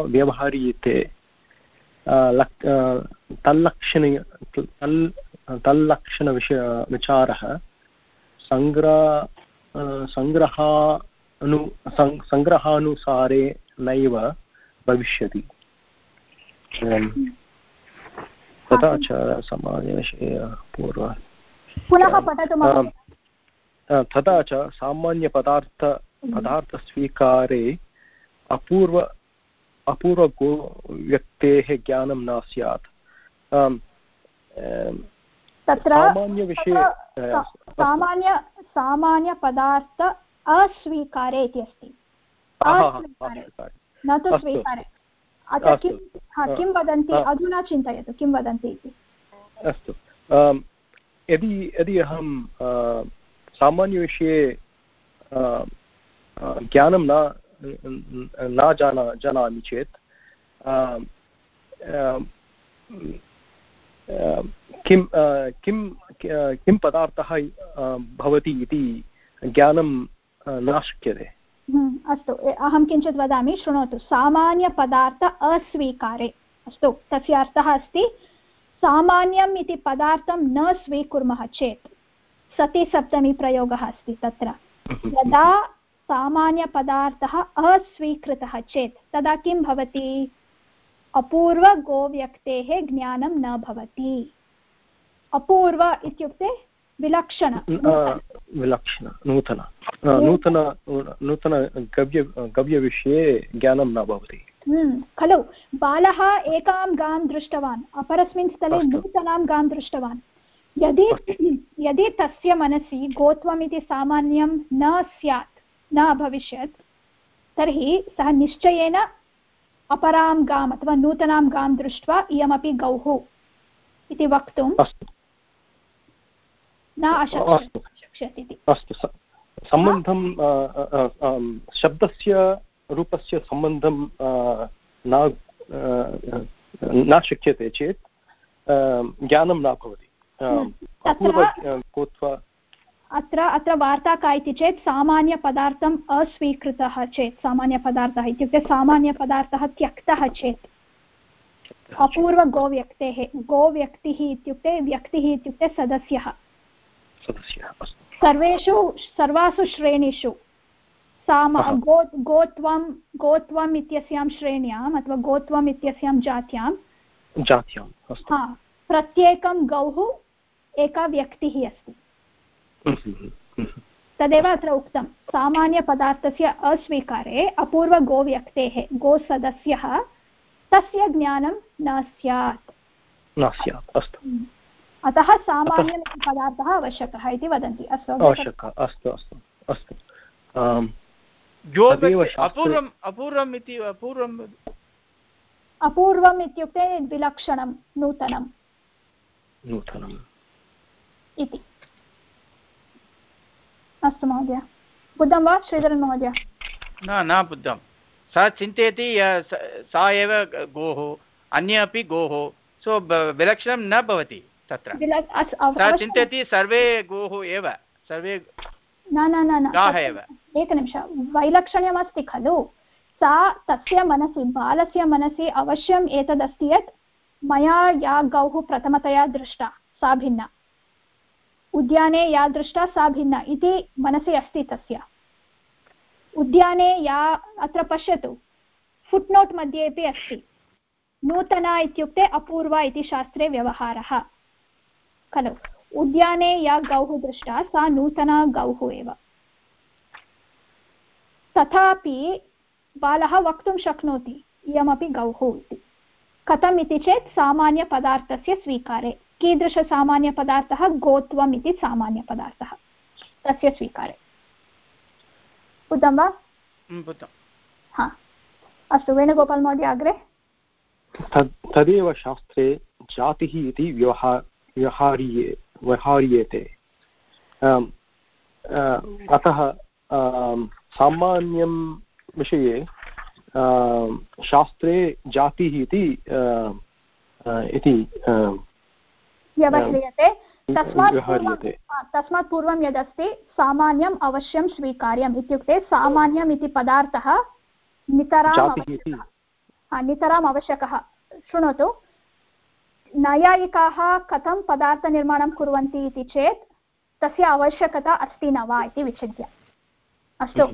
व्यवहार्यते। तल्लक्षण तल् तल्लक्षणविषय विचारः। सङ्ग्रह सङ्ग्रहानु सङ्ग्रहानुसारे नैव भविष्यति। तथा च पूर्व पुनः पठतु तथा च सामान्यपदार्थ पदार्थस्वीकारे अपूर्व अपूर्वगो व्यक्तेः ज्ञानं न स्यात्। सामान्यविषये सामान्य सामान्यपदार्थ अस्वीकारे इति अस्ति। न तु स्वीकारे। किं किं वदन्ति? अधुना चिन्तयतु किं वदन्ति इति? अस्तु। यदि यदि अहं सामान्यविषये ज्ञानं न न जाना जानामि चेत् किं किं किं पदार्थः भवति इति ज्ञानं न शक्यते। अस्तु अहं किञ्चित् वदामि, शृणोतु, सामान्यपदार्थ अस्वीकारे, अस्तु, तस्य अर्थः अस्ति, सामान्यम् इति पदार्थं न स्वीकुर्मः चेत् सति सप्तमी प्रयोगः अस्ति तत्र, यदा सामान्यपदार्थः अस्वीकृतः चेत्, तदा किं भवति? अपूर्वगोव्यक्तेः ज्ञानं न भवति। अपूर्व इत्युक्ते विलक्षण विलक्षण नूतन। नूतन नूतन गव्य गव्यविषये ज्ञानं न भवति। हम्म, खलु। बालः एकां गां दृष्टवान् अपरस्मिन् स्थले नूतनां गां दृष्टवान्। यदि यदि तस्य मनसि गोत्वम् इति सामान्यं न स्यात् न अभविष्यत् तर्हि सः निश्चयेन अपरां गाम् अथवा नूतनां गां दृष्ट्वा इयमपि गौः इति वक्तुं न अशक्ष्यत् इति अस्तु। सम्बन्धं शब्दस्य रूपस्य सम्बन्धं न न शक्यते चेत् ज्ञानं न भवति। हम्म, अत्र अत्र वार्ता का इति चेत् सामान्यपदार्थम् अस्वीकृतः चेत् सामान्यपदार्थः इत्युक्ते सामान्यपदार्थः त्यक्तः चेत्। अपूर्वगोव्यक्तेः गोव्यक्तिः इत्युक्ते व्यक्तिः इत्युक्ते सदस्यः। सर्वेषु सर्वासु श्रेणीषु साम गो गोत्वं गोत्वम् इत्यस्यां श्रेण्याम् अथवा गोत्वम् इत्यस्यां जात्यां जात्यां हा प्रत्येकं गौः एका व्यक्तिः अस्ति। तदेव अत्र उक्तं। सामान्यपदार्थस्य अस्वीकारे अपूर्वगोव्यक्तेः गोसदस्यः तस्य ज्ञानं न स्यात्। न स्यात् अस्तु। हम्म। अतः सामान्यम् इति पदार्थः आवश्यकः इति वदन्ति। अस्तु आवश्यकः। अस्तु अस्तु अस्तु। अपूर्वम् इति अपूर्वम् अपूर्वम् इत्युक्ते विलक्षणं नूतनं नूतनम्। इति। अस्तु महोदय। बुद्धं वा श्रीधरन् महोदय? न न बुद्धं। सः चिन्तयति सा एव गोः अन्य अपि गोः। सो विलक्षणं न भवति। तत्र। सः चिन्तयति सर्वे गोः एव सर्वे न न न गाः एव। एकनिमिष वैलक्षण्यमस्ति खलु? सा तस्य मनसि बालस्य मनसि अवश्यम् एतदस्ति यत् मया या गौः प्रथमतया दृष्टा सा भिन्ना। उद्याने या दृष्टा सा भिन्ना इति मनसि अस्ति तस्य। उद्याने या अत्र पश्यतु फुट्नोट् मध्ये अपि अस्ति। नूतना इत्युक्ते अपूर्वा इति शास्त्रे व्यवहारः। खलु। उद्याने या गौः दृष्टा सा नूतना गौः एव। तथापि बालः वक्तुं शक्नोति इयमपि गौः इति। कथम् इति चेत् सामान्यपदार्थस्य स्वीकारे। कीदृशसामान्यपदार्थः? गोत्वम् इति सामान्यपदार्थः तस्य स्वीकारे। बुद्धं वा? हा। अस्तु वेणुगोपाल् महोदय अग्रे? तदेव शास्त्रे जातिः इति व्यवहार व्यवहार्ये व्यवहार्येते। अतः सामान्यं विषये शास्त्रे जातिः इति इति व्यवह्रियते। तस्मात् तस्मात् पूर्वं यदस्ति सामान्यम् अवश्यं स्वीकार्यम् इत्युक्ते सामान्यम् इति पदार्थः नितराम् नितराम् आवश्यकः। शृणोतु। नैयायिकाः कथं पदार्थनिर्माणं कुर्वन्ति इति चेत् तस्य आवश्यकता अस्ति न वा इति विचिन्त्य। अस्तु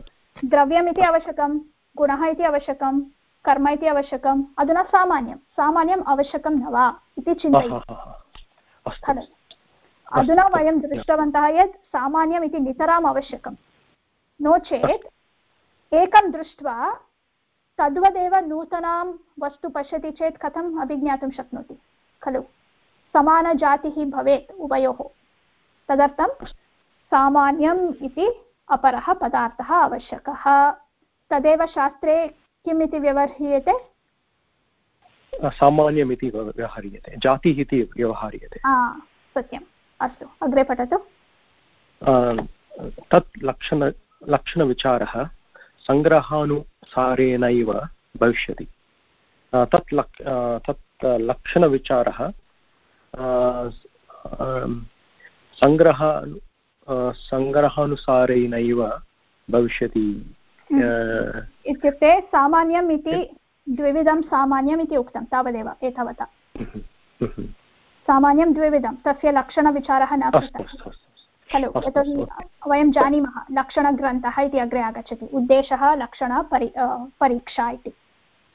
द्रव्यमिति आवश्यकं गुणः इति आवश्यकं कर्म इति आवश्यकम् अधुना सामान्यं सामान्यम् आवश्यकं न वा इति चिन्तयतु खलु। अधुना वयं दृष्टवन्तः यत् सामान्यम् इति नितराम् आवश्यकं। नो चेत् एकं दृष्ट्वा तद्वदेव नूतनां वस्तु पश्यति चेत् कथम् अभिज्ञातुं शक्नोति? खलु। समानजातिः भवेत् उभयोः। तदर्थं सामान्यम् इति अपरः पदार्थः आवश्यकः। तदेव शास्त्रे किम् इति व्यवह्रियते? सामान्यम् इति व्यवहार्यते। जातिः इति व्यवहार्यते। सत्यम्। अस्तु अग्रे पठतु। तत् लक्षण लक्षणविचारः सङ्ग्रहानुसारेणैव भविष्यति। तत् लक् तत् लक्षणविचारः सङ्ग्रह सङ्ग्रहानुसारेणैव भविष्यति। इत्युक्ते सामान्यम् इति द्विविधं सामान्यम् इति उक्तं तावदेव एतावता। सामान्यं द्विविधं तस्य लक्षणविचारः न कृतः। खलु यतोहि वयं जानीमः लक्षणग्रन्थः इति अग्रे आगच्छति। उद्देशः लक्षणपरि परीक्षा इति।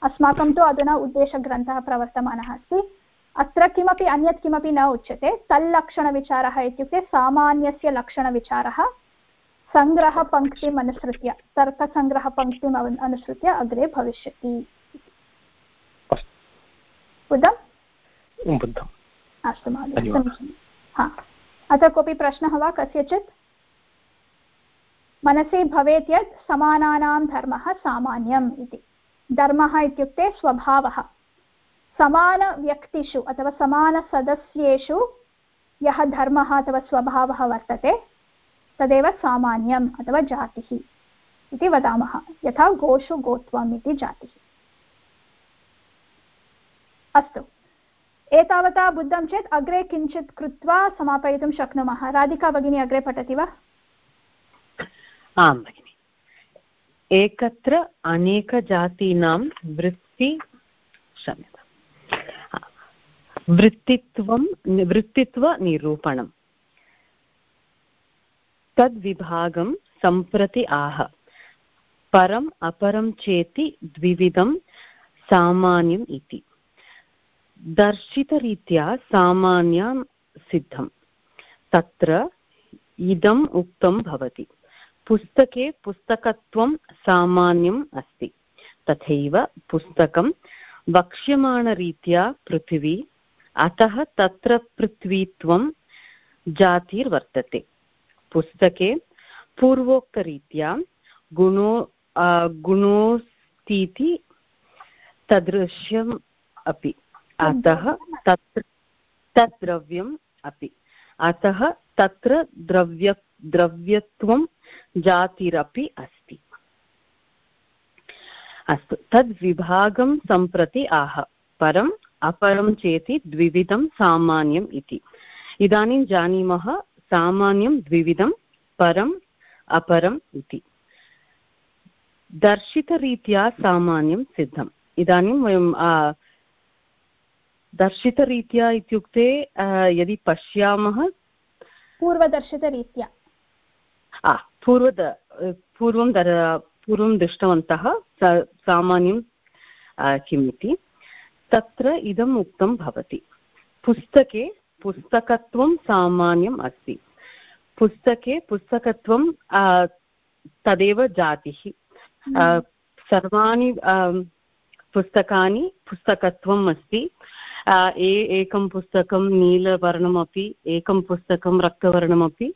अस्माकं तु अधुना उद्देशग्रन्थः प्रवर्तमानः अस्ति। अत्र किमपि अन्यत् किमपि न उच्यते। तल्लक्षणविचारः इत्युक्ते सामान्यस्य लक्षणविचारः। सङ्ग्रहपङ्क्तिम् अनुसृत्य तर्कसङ्ग्रहपङ्क्तिम् अनुसृत्य अग्रे भविष्यति। बुद्धम्? अस्तु महोदय हा। अत्र कोऽपि प्रश्नः वा कस्यचित्? मनसि भवेत् यत् समानानां धर्मः सामान्यम् इति। धर्मः इत्युक्ते स्वभावः। समानव्यक्तिषु अथवा समानसदस्येषु यः धर्मः अथवा स्वभावः वर्तते, तदेव सामान्यम् अथवा जातिः इति वदामः। यथा गोषु गोत्वम् इति जातिः। अस्तु। एतावता बुद्धं चेत् अग्रे किञ्चित् कृत्वा समापयितुं शक्नुमः। राधिका भगिनी, अग्रे पठति वा? आं भगिनि। एकत्र अनेकजातीनां वृत्ति क्षम्यताम् वृत्तित्वं, वृत्तित्वनिरूपणम्। तद्विभागं सम्प्रति आह। परम् अपरं चेति द्विविधं सामान्यम् इति। दर्शितरीत्या सामान्यं सिद्धं तत्र इदम् उक्तं भवति। पुस्तके पुस्तकत्वं सामान्यम् अस्ति। तथैव पुस्तकं वक्ष्यमाणरीत्या पृथिवी, अतः तत्र पृथ्वीत्वं जातिर्वर्तते। पुस्तके पूर्वोक्तरीत्या गुणो गुणोस्तीति तदृश्यम् अपि। अतः तत्र तत् द्रव्यम् अपि। अतः तत्र द्रव्य द्रव्यत्वं जातिरपि अस्ति। अस्तु, तद् विभागं सम्प्रति आह, परम् अपरं चेति द्विविधं सामान्यम् इति। इदानीं जानीमः सामान्यं द्विविधं परम् अपरम् इति। दर्शितरीत्या सामान्यं सिद्धम्। इदानीं वयं दर्शितरीत्या इत्युक्ते यदि पश्यामः पूर्वदर्शितरीत्या। पूर्वद पूर्वं दर पूर्वं दृष्टवन्तः सामान्यं किम् इति? तत्र इदम् उक्तं भवति। पुस्तके पुस्तकत्वं सामान्यम् अस्ति। पुस्तके पुस्तकत्वं तदेव जातिः। हम्म। सर्वाणि पुस्तकानि पुस्तकत्वम् अस्ति। ए एकं पुस्तकं नीलवर्णमपि एकं पुस्तकं रक्तवर्णमपि।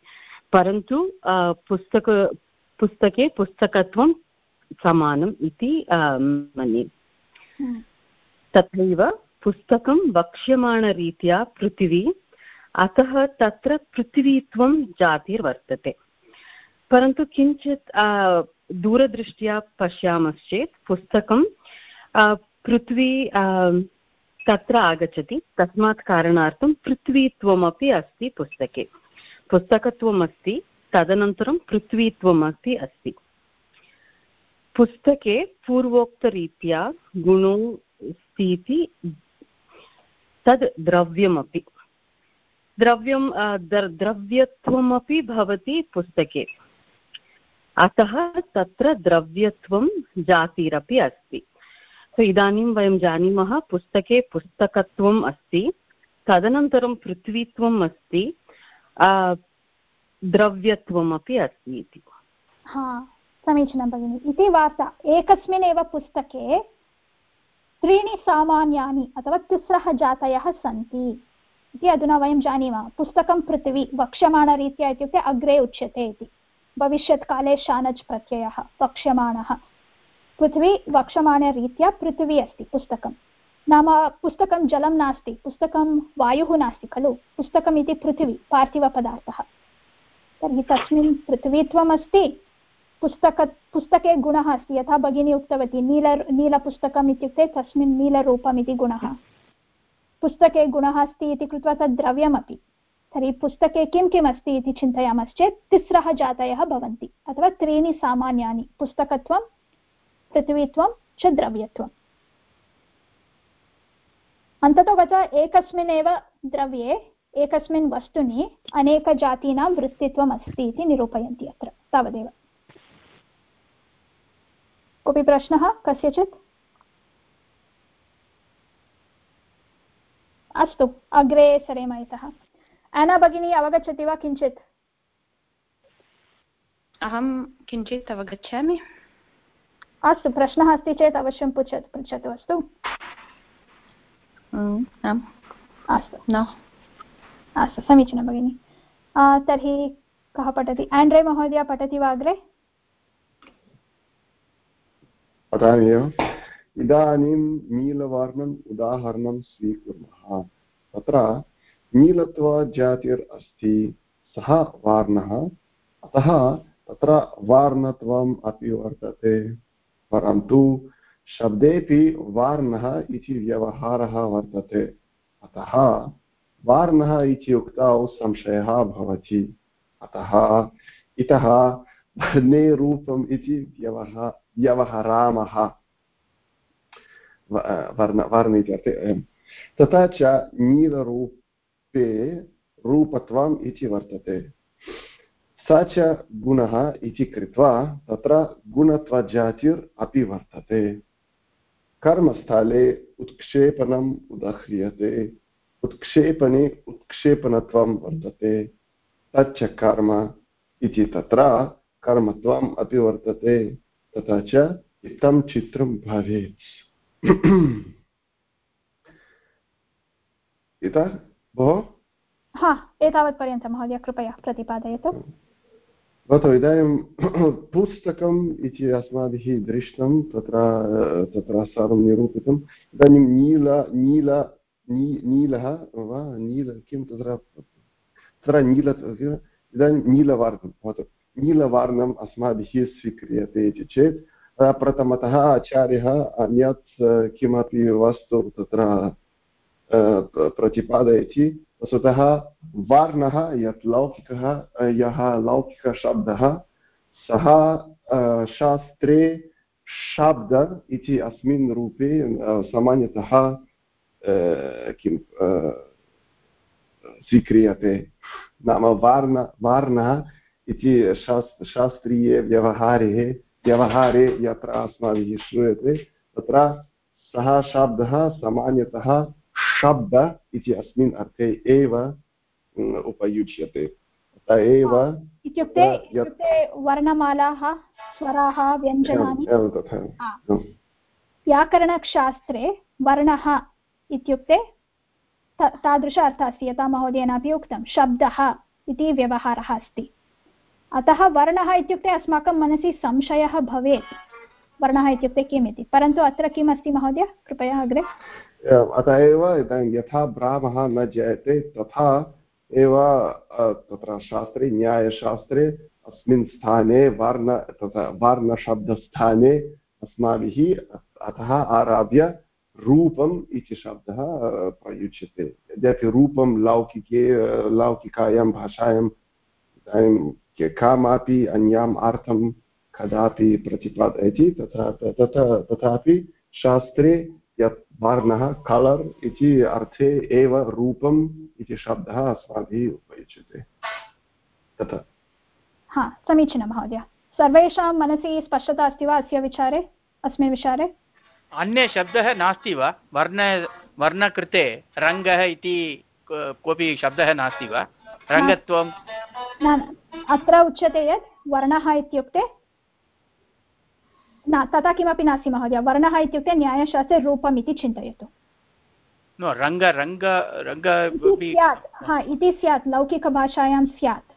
परन्तु पुस्तक पुस्तके पुस्तकत्वं समानम् इति मन्ये। हम्म। तथैव पुस्तकं वक्ष्यमाणरीत्या पृथिवी अतः तत्र पृथिवीत्वं जातिर्वर्तते। परन्तु किञ्चित् दूरदृष्ट्या पश्यामश्चेत् पुस्तकं पृथ्वी तत्र आगच्छति तस्मात् कारणार्थं पृथ्वीत्वमपि अस्ति पुस्तके। पुस्तकत्वम् अस्ति तदनन्तरं पृथ्वीत्वम् अपि अस्ति। पुस्तके पूर्वोक्तरीत्या गुणो इति तद् द्रव्यमपि। द्रव्यं द्रव्यत्वमपि भवति पुस्तके। अतः तत्र द्रव्यत्वं जातिरपि अस्ति। इदानीं वयं जानीमः, पुस्तके पुस्तकत्वम् अस्ति, तदनन्तरं पृथ्वीत्वम् अस्ति द्रव्यत्वमपि अस्ति इति हा, समीचीनं भगिनि। इति वार्ता एकस्मिन् एव पुस्तके त्रीणि सामान्यानि अथवा तिस्रः जातयः सन्ति इति अधुना वयं जानीमः। पुस्तकं पृथिवी, वक्ष्यमाणरीत्या इत्युक्ते अग्रे उच्यते इति। भविष्यत्काले शानच् प्रत्ययः, वक्ष्यमाणः। पृथ्वी, वक्ष्यमाणरीत्या पृथिवी अस्ति पुस्तकं नाम पुस्तकं जलं नास्ति, पुस्तकं वायुः नास्ति खलु, पुस्तकम् इति पृथिवी, पार्थिवपदार्थः। तर्हि तस्मिन् पृथ्वीत्वम् अस्ति पुस्तक, पुस्तके गुणः अस्ति, यथा भगिनी उक्तवती, नील, नीलपुस्तकम् इत्युक्ते तस्मिन् नीलरूपम् इति गुणः। पुस्तके गुणः अस्ति इति कृत्वा तद् द्रव्यमपि। तर्हि पुस्तके किं किम् अस्ति इति चिन्तयामश्चेत्, तिस्रः जातयः भवन्ति, अथवा त्रीणि सामान्यानि, पुस्तकत्वं, पृथ्वीत्वं च द्रव्यत्वम्। अन्ततो गत्वा एकस्मिन् एव द्रव्ये एकस्मिन् वस्तुनि अनेकजातीनां वृत्तित्वम् अस्ति इति निरूपयन्ति अत्र तावदेव। कोऽपि प्रश्नः? कस्यचित्? अस्तु अग्रे सरेम इतः। एना भगिनी अवगच्छति वा किञ्चित्? अहं किञ्चित् अवगच्छामि। अस्तु प्रश्नः अस्ति चेत् अवश्यं पृच्छतु पृच्छतु अस्तु। आम्, अस्तु, न, अस्तु, समीचीनं भगिनि। तर्हि कः पठति? आण्ड्रे महोदय पठति वा अग्रे? पठामि एव। इदानीं नीलवर्णम् उदाहरणं स्वीकुर्मः। तत्र नीलत्वजातिर् अस्ति, सः वर्णः, अतः तत्र वर्णत्वम् अपि वर्तते। परन्तु शब्देपि वर्णः इति व्यवहारः वर्तते। अतः वर्णः इति उक्तौ संशयः भवति। अतः इतः वर्णे रूपम् इति व्यवहार व्यवहरामः। वर्ण वर्ण इति तथा च नीलरूपे रूपत्वम् इति वर्तते। स च गुणः इति कृत्वा तत्र गुणत्वजातिर् अपि वर्तते। कर्मस्थले उत्क्षेपणम् उदह्रियते। उत्क्षेपणे उत्क्षेपणत्वं वर्तते। तच्च कर्म इति तत्र कर्मत्वम् अपि वर्तते। तथा च इत्थं चित्रं भवेत्। इतः भोः। हा, एतावत्पर्यन्तं महोदय, कृपया प्रतिपादयतु। भवतु इदानीं पुस्तकम् इति अस्माभिः दृष्टं तत्र तत्र सर्वं निरूपितम् इदानीं नील नील नी नीलः वा नील किं तत्र तत्र नील इदानीं नीलवर्णं भवतु नीलवर्णम् अस्माभिः स्वीक्रियते इति चेत् प्रथमतः आचार्यः अन्यत् किमपि वस्तु तत्र प्रतिपादयति वस्तुतः वर्णः यत् लौकिकः यः लौकिकशब्दः, सः शास्त्रे शब्द इति अस्मिन् रूपे सामान्यतः किं स्वीक्रियते। नाम वार्ण, वार्णः इति शास् शास्त्रीयव्यवहारे व्यवहारे यत्र अस्माभिः श्रूयते, तत्र सः शब्दः सामान्यतः शब्द इति अस्मिन् अर्थे एव उपयुज्यते। अत एव इत्युक्ते इत्युक्ते वर्णमालाः स्वराः व्यञ्जनानि। व्याकरणशास्त्रे वर्णः इत्युक्ते तादृश अर्थः अस्ति। यथा महोदयेनापि उक्तं शब्दः इति व्यवहारः अस्ति। अतः वर्णः इत्युक्ते अस्माकं मनसि संशयः भवेत्। वर्णः इत्युक्ते किम् इति परन्तु अत्र किम् अस्ति महोदय? कृपया अग्रे। अतः एव इदानीं यथा ब्राह्मः न जायते तथा एव तत्र शास्त्रे, न्यायशास्त्रे अस्मिन् स्थाने वर्ण तथा वर्णशब्दस्थाने अस्माभिः अतः आरभ्य रूपम् इति शब्दः प्रयुज्यते। यद्यपि रूपं लौकिके लौकिकायां भाषायाम् इदानीं कामापि अन्याम् अर्थं कदापि प्रतिपादयति तथा तथा तथापि शास्त्रे यत् वर्णः कलर् इति अर्थे एव रूपम् इति शब्दः अस्माभिः उपयुज्यते। तथा। हा समीचीनं महोदय। सर्वेषां मनसि स्पष्टता अस्ति वा अस्य विचारे? अस्मिन् विचारे? अन्य शब्दः नास्ति वा? वर्ण वर्णकृते रङ्गः इति कोऽपि शब्दः नास्ति वा? रङ्गत्वं न। अत्र उच्यते यत् वर्णः इत्युक्ते न तथा किमपि नास्ति महोदय वर्णः इत्युक्ते न्यायशास्त्रे रूपम् इति चिन्तयतु रङ्ग रङ्ग रङ्ग स्यात् हा इति स्यात् लौकिकभाषायां स्यात्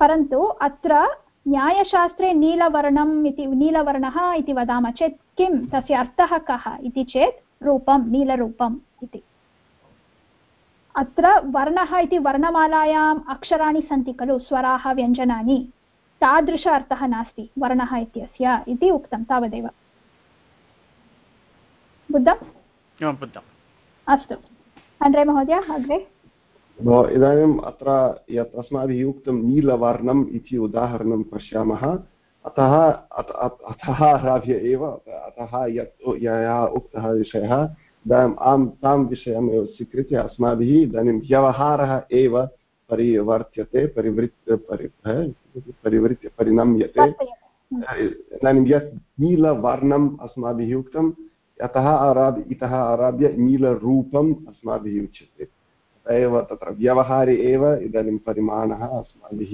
परन्तु अत्र न्यायशास्त्रे नीलवर्णम् इति नीलवर्णः इति वदामः चेत् किं तस्य अर्थः कः इति चेत् रूपं नीलरूपम् इति अत्र वर्णः इति वर्णमालायाम् अक्षराणि सन्ति खलु स्वराः व्यञ्जनानि तादृश अर्थः नास्ति वर्णः इत्यस्य इति उक्तं तावदेव। बुद्धं अस्तु। अण्ड्रे महोदय अग्रे? इदानीम् अत्र यत् अस्माभिः उक्तं नीलवर्णम् इति उदाहरणं पश्यामः। अतः अतः आरभ्य एव अतः यत् यया उक्तः विषयः इदानीम् आं तां विषयमेव स्वीकृत्य अस्माभिः इदानीं व्यवहारः एव परिवर्त्यते परिवृत्य परि परिवृत्य परिणम्यते इदानीं यत् नीलवर्णम् अस्माभिः उक्तं यतः आरभ्य इतः आरभ्य नीलरूपम् अस्माभिः उच्यते। एव तत्र व्यवहारे एव इदानीं परिमाणः अस्माभिः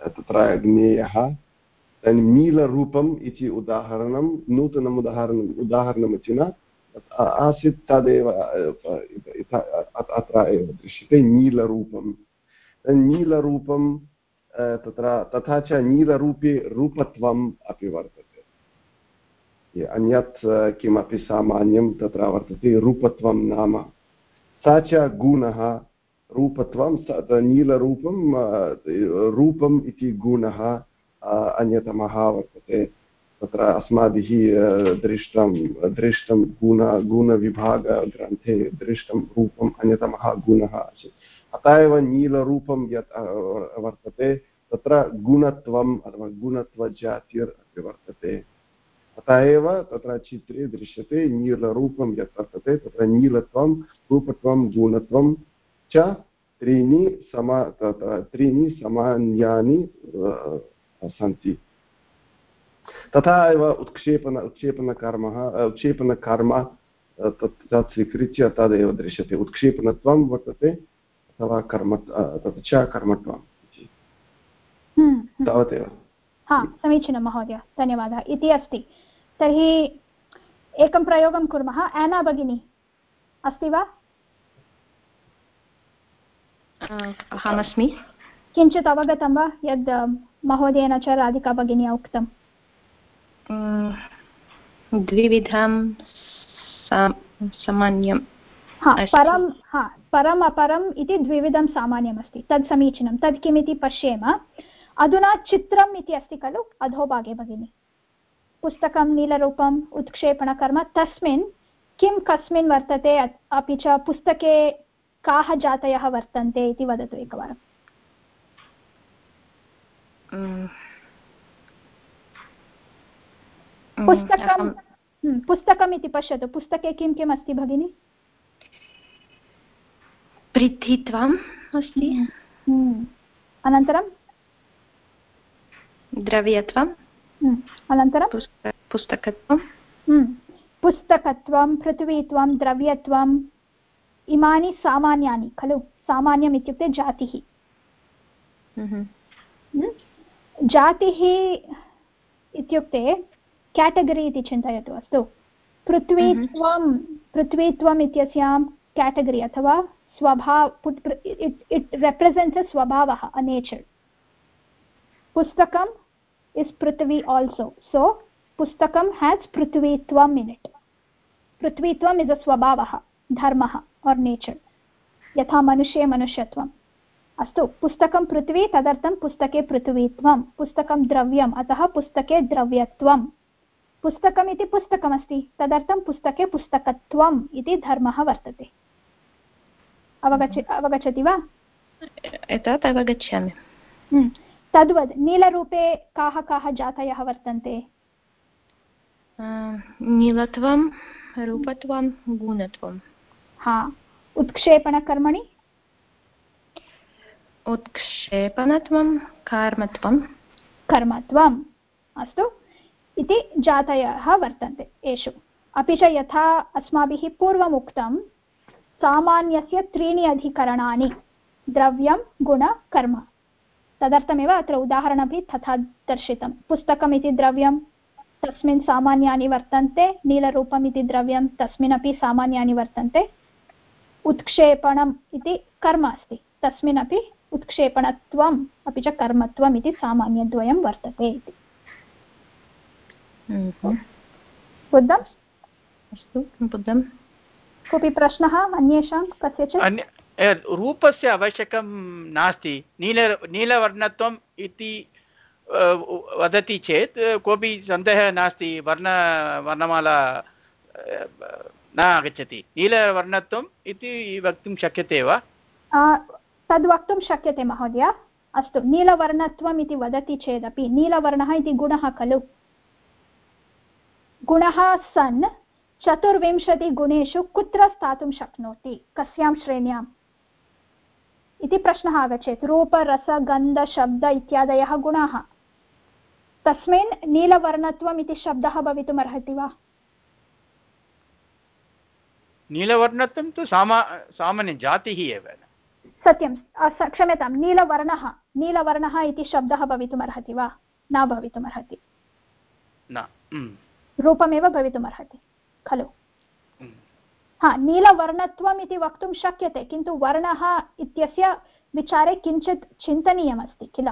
तत्र ज्ञेयः। इदानीं नीलरूपम् इति उदाहरणं नूतनम् उदाहरणम् उदाहरणमिति न आसीत् तदेव अत्र एव दृश्यते नीलरूपं नीलरूपं तत्र, तथा च नीलरूपे रूपत्वम् अपि वर्तते। अन्यत् किमपि सामान्यं तत्र वर्तते रूपत्वं नाम। सा च गुणः, रूपत्वं नीलरूपं रूपम् इति गुणः अन्यतमः वर्तते। तत्र अस्माभिः दृष्टं दृष्टं गुण, गुणविभागग्रन्थे दृष्टं रूपम् अन्यतमः गुणः आसीत्। अतः एव नीलरूपं यत् वर्तते, तत्र गुणत्वम् अथवा गुणत्वजातिर् अपि वर्तते। अतः एव तत्र चित्रे दृश्यते, नीलरूपं यत् वर्तते, तत्र नीलत्वं, रूपत्वं, गुणत्वं च त्रीणि समा त्रीणि सामान्यानि सन्ति। तथा एव उत्क्षेपण, उत्क्षेपणकर्म उत्क्षेपणकर्म तत् तत् स्वीकृत्य तदेव दृश्यते। उत्क्षेपणत्वं वर्तते अथवा कर्म तत् च कर्मत्वम् इति। हम्म, हम्म। तावदेव। हा समीचीनं महोदय धन्यवादः। इति अस्ति। तर्हि एकं प्रयोगं कुर्मः। एना भगिनी अस्ति वा? अहमस्मि। किञ्चित् अवगतं वा? यद् महोदयेन च राधिका भगिन्या उक्तं द्विविधं सामान्यं हा परं हा परम् अपरम् इति द्विविधं सामान्यमस्ति। तत् समीचीनं। तत् किमिति पश्येम। अधुना चित्रम् इति अस्ति खलु अधोभागे भगिनि। पुस्तकं नीलरूपम् उत्क्षेपणकर्म तस्मिन् किं कस्मिन् वर्तते अपि च पुस्तके काः जातयः वर्तन्ते इति वदतु एकवारम्। पुस्तकं पुस्तकम् इति पश्यतु। पुस्तके किं किम् अस्ति भगिनि? पृथ्वीत्वम् अस्ति। हम्म, अनन्तरं? द्रव्यत्वम् हम्म, अनन्तरं? पुस्तकत्वं। पुस्तकत्वं पृथ्वीत्वं द्रव्यत्वम् इमानि सामान्यानि खलु? सामान्यम् इत्युक्ते जातिः। जातिः इत्युक्ते केटगरी इति चिन्तयतु अस्तु। पृथ्वीत्वं पृथ्वीत्वम् इत्यस्यां केटगरी अथवा स्वभाव इट् रेप्रेसेण्ट्स् अ स्वभावः अ नेचर् पुस्तकम् इस् पृथ्वी आल्सो सो पुस्तकं हेस् पृथ्वीत्वम् इन् इट् पृथ्वीत्वम् इस् अ स्वभावः, धर्मः और् नेचर् यथा मनुष्ये मनुष्यत्वम्. अस्तु, पुस्तकं पृथ्वी, तदर्थं पुस्तके पृथ्वीत्वं पुस्तकं द्रव्यम्, अतः पुस्तके द्रव्यत्वं पुस्तकमिति पुस्तकमस्ति, तदर्थं पुस्तके पुस्तकत्वम् इति धर्मः अवगच्छ अवगच्छति वा? एतत् अवगच्छामि। हम्म। तद्वद् नीलरूपे काः काः जातयः वर्तन्ते? नीलत्वं रूपत्वं गुणत्वं। हा। उत्क्षेपणकर्मणि? उत्क्षेपणत्वं कर्मत्वं। कर्मत्वम्। अस्तु। इति जातयः वर्तन्ते एषु। अपि च यथा अस्माभिः पूर्वम् उक्तं सामान्यस्य त्रीणि अधिकरणानि द्रव्यं गुण कर्म। तदर्थमेव अत्र उदाहरणमपि तथा दर्शितं। पुस्तकम् इति द्रव्यं तस्मिन् सामान्यानि वर्तन्ते नीलरूपम् इति द्रव्यं तस्मिन्नपि सामान्यानि वर्तन्ते। उत्क्षेपणम् इति कर्म अस्ति। तस्मिन्नपि उत्क्षेपणत्वम् अपि च कर्मत्वम् इति सामान्यद्वयं वर्तते इति। बुद्धम्? अस्तु बुद्धं कोऽपि प्रश्नः अन्येषां कस्यचित्? रूपस्य आवश्यकं नास्ति। नील नीलवर्णत्वम् इति वदति चेत् कोऽपि सन्देहः नास्ति। वर्ण वर्णमाला न आगच्छति। नीलवर्णत्वम् इति वक्तुं शक्यते वा? तद् वक्तुं शक्यते महोदय। अस्तु नीलवर्णत्वम् इति वदति चेदपि नीलवर्णः इति गुणः खलु। गुणः सन् चतुर्विंशतिगुणेषु कुत्र स्थातुं शक्नोति? कस्यां श्रेण्याम्? इति प्रश्नः आगच्छेत्। रूपरसगन्धशब्द इत्यादयः गुणाः। तस्मिन् नीलवर्णत्वम् इति शब्दः भवितुम् अर्हति वा? नीलवर्णत्वं तु सामा सामान्यजातिः एव। सत्यं क्षम्यतां। नीलवर्णः। नीलवर्णः इति शब्दः भवितुम् अर्हति वा? न भवितुम् अर्हति रूपमेव भवितुम् अर्हति खलु। हा नीलवर्णत्वम् इति वक्तुं शक्यते किन्तु वर्णः इत्यस्य विचारे किञ्चित् चिन्तनीयमस्ति किल?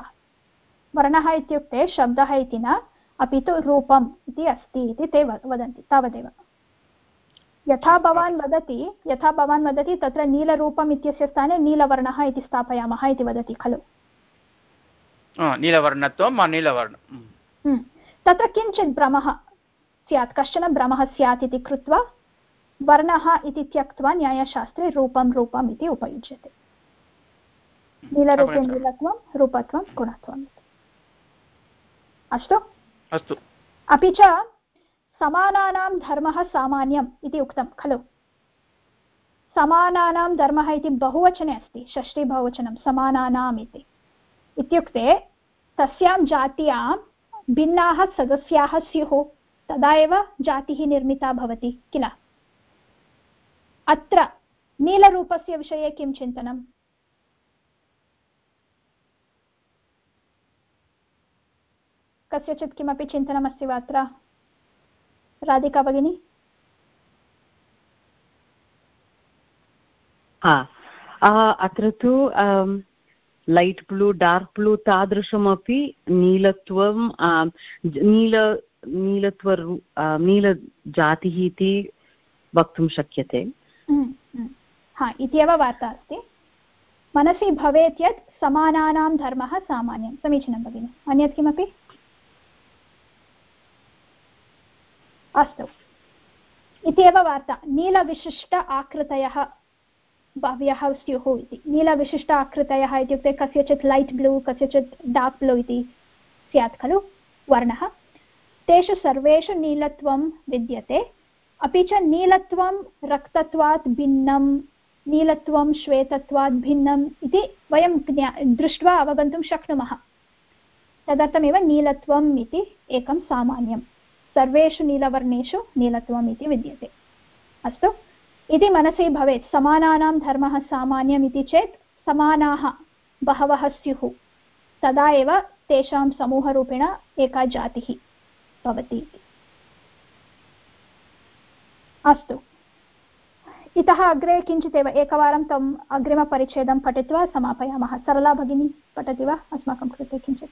वर्णः इत्युक्ते शब्दः इति न अपि तु रूपम् इति अस्ति इति ते वदन्ति तावदेव। यथा भवान् वदति यथा भवान् वदति तत्र नीलरूपम् इत्यस्य स्थाने नीलवर्णः इति स्थापयामः इति वदति खलु। नीलवर्णत्वं नीलवर्णं हम्म। तत्र किञ्चित् भ्रमः स्यात् कश्चन भ्रमः स्यात् इति कृत्वा वर्णः इति त्यक्त्वा न्यायशास्त्रे रूपं रूपम् इति उपयुज्यते। नीलरूपे नीलत्वं रूपत्वं गुणत्वम् अस्तु? अस्तु। अपि च समानानां धर्मः सामान्यम् इति उक्तं खलु? समानानां धर्मः इति बहुवचने अस्ति षष्ठीबहुवचनं समानानाम् इति। इत्युक्ते तस्यां जात्यां भिन्नाः सदस्याः स्युः। तदा एव जातिः निर्मिता भवति, किल? अत्र नीलरूपस्य विषये किं चिन्तनम्? कस्यचित् किमपि चिन्तनमस्ति वा अत्र? राधिका भगिनी? अत्र तु लैट् ब्लू, डार्क् ब्लू तादृशमपि नीलत्वं नील नीलत्व नीलजातिः इति वक्तुं शक्यते। हम्म, हम्म। हा इत्येव वार्ता अस्ति। मनसि भवेत् यत् समानानां धर्मः सामान्यं। समीचीनं भगिनि। अन्यत् किमपि? अस्तु। इति एव वार्ता। नीलविशिष्ट आकृतयः बह्व्यः स्युः इति। नीलविशिष्ट आकृतयः इत्युक्ते कस्यचित् लैट् ब्लू कस्यचित् डार्क् ब्लू इति स्यात् खलु वर्णः। तेषु सर्वेषु नीलत्वं विद्यते। अपि च नीलत्वं रक्तत्वात् भिन्नं, नीलत्वं श्वेतत्वात् भिन्नम् इति वयं ज्ञा, दृष्ट्वा अवगन्तुं शक्नुमः। तदर्थमेव नीलत्वम् इति एकं सामान्यं। सर्वेषु नीलवर्णेषु नीलत्वम् इति विद्यते। अस्तु, इति मनसि भवेत्। समानानां धर्मः सामान्यम् इति चेत् समानाः बहवः स्युः। तदा एव तेषां समूहरूपेण एका जातिः। भवति। अस्तु। इतः अग्रे किञ्चिदेव एकवारं तम् अग्रिमपरिच्छेदं पठित्वा समापयामः। सरला भगिनी, पठति वा? अस्माकं कृते किञ्चित्।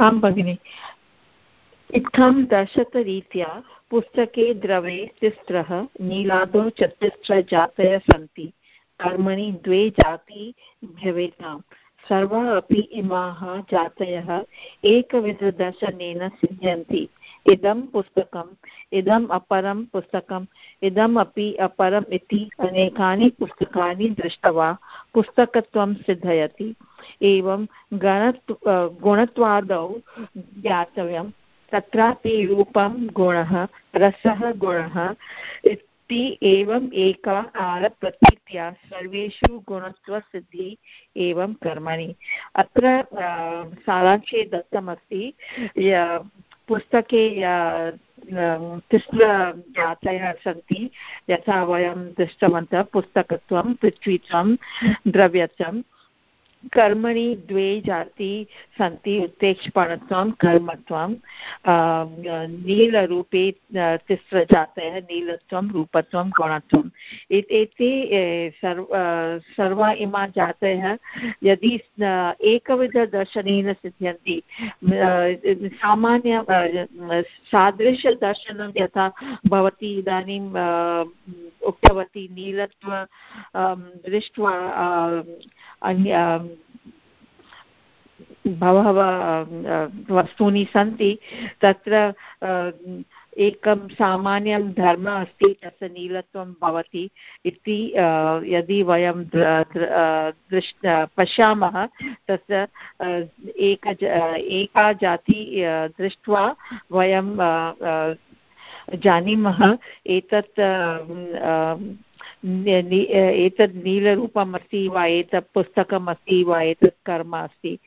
आं भगिनि। इत्थं दर्शतरीत्या पुस्तके द्रवे तिस्रः, नीलादौ चतुस्र सन्ति। कर्मणि द्वे जाति भवेताम्। सर्वाः अपि इमाः जातयः, एकविधदर्शनेन सिद्ध्यन्ति। इदं पुस्तकम्, इदम् अपरं पुस्तकम्, इदम् अपि अपरम् इति अनेकानि पुस्तकानि दृष्ट्वा पुस्तकत्वं सिद्धयति। एवं गणत्व गुणत्वादौ ज्ञातव्यं। तत्रापि रूपं गुणः, रसः गुणः इति एवम् एकाकारप्रतीत्या सर्वेषु गुणत्वसिद्धिः एवं कर्मणि। अत्र सारांशे दत्तमस्ति पुस्तके तिस्र जातयः सन्ति, यथा वयं दृष्टवन्तः पुस्तकत्वं, पृथ्वीत्वं, द्रव्यत्वं। कर्मणि, द्वे, जाति, सन्ति उत्तेक्षपणत्वं कर्मत्वं नीलरूपे तिस्र जातयः नीलत्वं, रूपत्वं गुणत्वम् एते सर्व सर्वा इमा जातयः। यदि एकविधदर्शनेन सिद्ध्यन्ति सामान्य सादृशदर्शनं यथा भवती, इदानीं उक्तवती नीलत्व दृष्ट्वा अन्य बहवः वस्तूनि सन्ति, तत्र एकं सामान्यं धर्म अस्ति, तस्य नीलत्वं भवति इति यदि वयं दृष् पश्यामः, तस्य एक एका जाति दृष्ट्वा वयं जानीमः, एतत् एतद् नीलरूपम् अस्ति वा एतत् पुस्तकम् अस्ति वा एतत् कर्म अस्ति।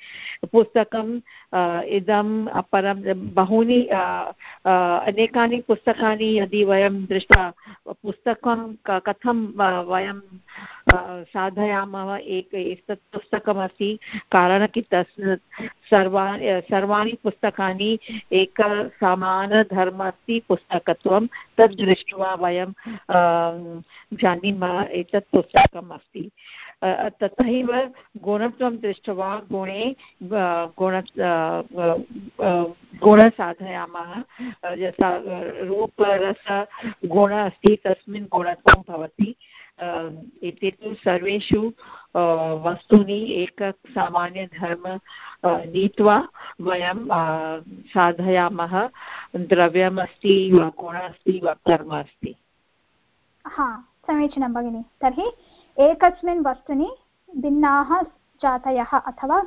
पुस्तकम् इदम् अपरं बहूनि अनेकानि पुस्तकानि यदि वयं दृष्ट्वा, पुस्तकं कथं वयं साधयामः, एक, एतत् पुस्तकमस्ति कारणं कि तस्, सर्वा, सर्वाणि पुस्तकानि एक समानधर्म अस्ति पुस्तकत्वं, तद् दृष्ट्वा वयं जानीमः, एतत् पुस्तकम् अस्ति तथैव गुणत्वं दृष्ट्वा गुणे गुण गुण साधयामः यथा रूपरस गुण अस्ति, तस्मिन् गुणत्वं भवति। एते तु सर्वेषु वस्तूनि एक सामान्यधर्म नीत्वा वयं साधयामः। द्रव्यमस्ति वा गुण अस्ति, वा कर्म अस्ति। हा, समीचीनं भगिनि। तर्हि एकस्मिन् वस्तुनि भिन्नाः जातयः अथवा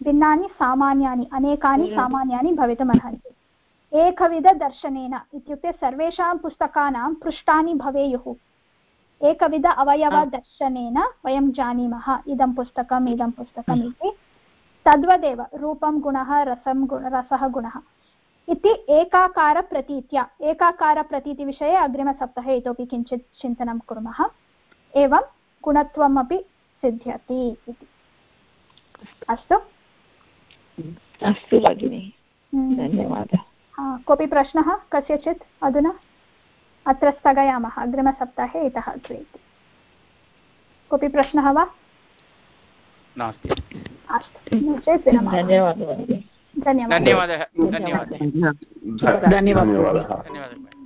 भिन्नानि सामान्यानि अनेकानि सामान्यानि भवितुमर्हन्ति एकविधदर्शनेन इत्युक्ते सर्वेषां पुस्तकानां पृष्ठानि भवेयुः एकविध अवयवदर्शनेन वयं जानीमः इदं पुस्तकम् इदं पुस्तकम् इति तद्वदेव रूपं गुणः रसं गुण रसः गुणः इति एकाकारप्रतीत्या एकाकारप्रतीतिविषये अग्रिमसप्ताहे इतोपि किञ्चित् चिन्तनं कुर्मः एवं गुणत्वमपि सिद्ध्यति इति अस्तु अस्तु भगिनि हम्म। धन्यवादः। कोऽपि प्रश्नः कस्यचित् अधुना? अत्र स्थगयामः अग्रिमसप्ताहे इतः अग्रे इति कोऽपि प्रश्नः वा? अस्तु चेत् धन्यवादः। धन्यवादः। धन्यवादः।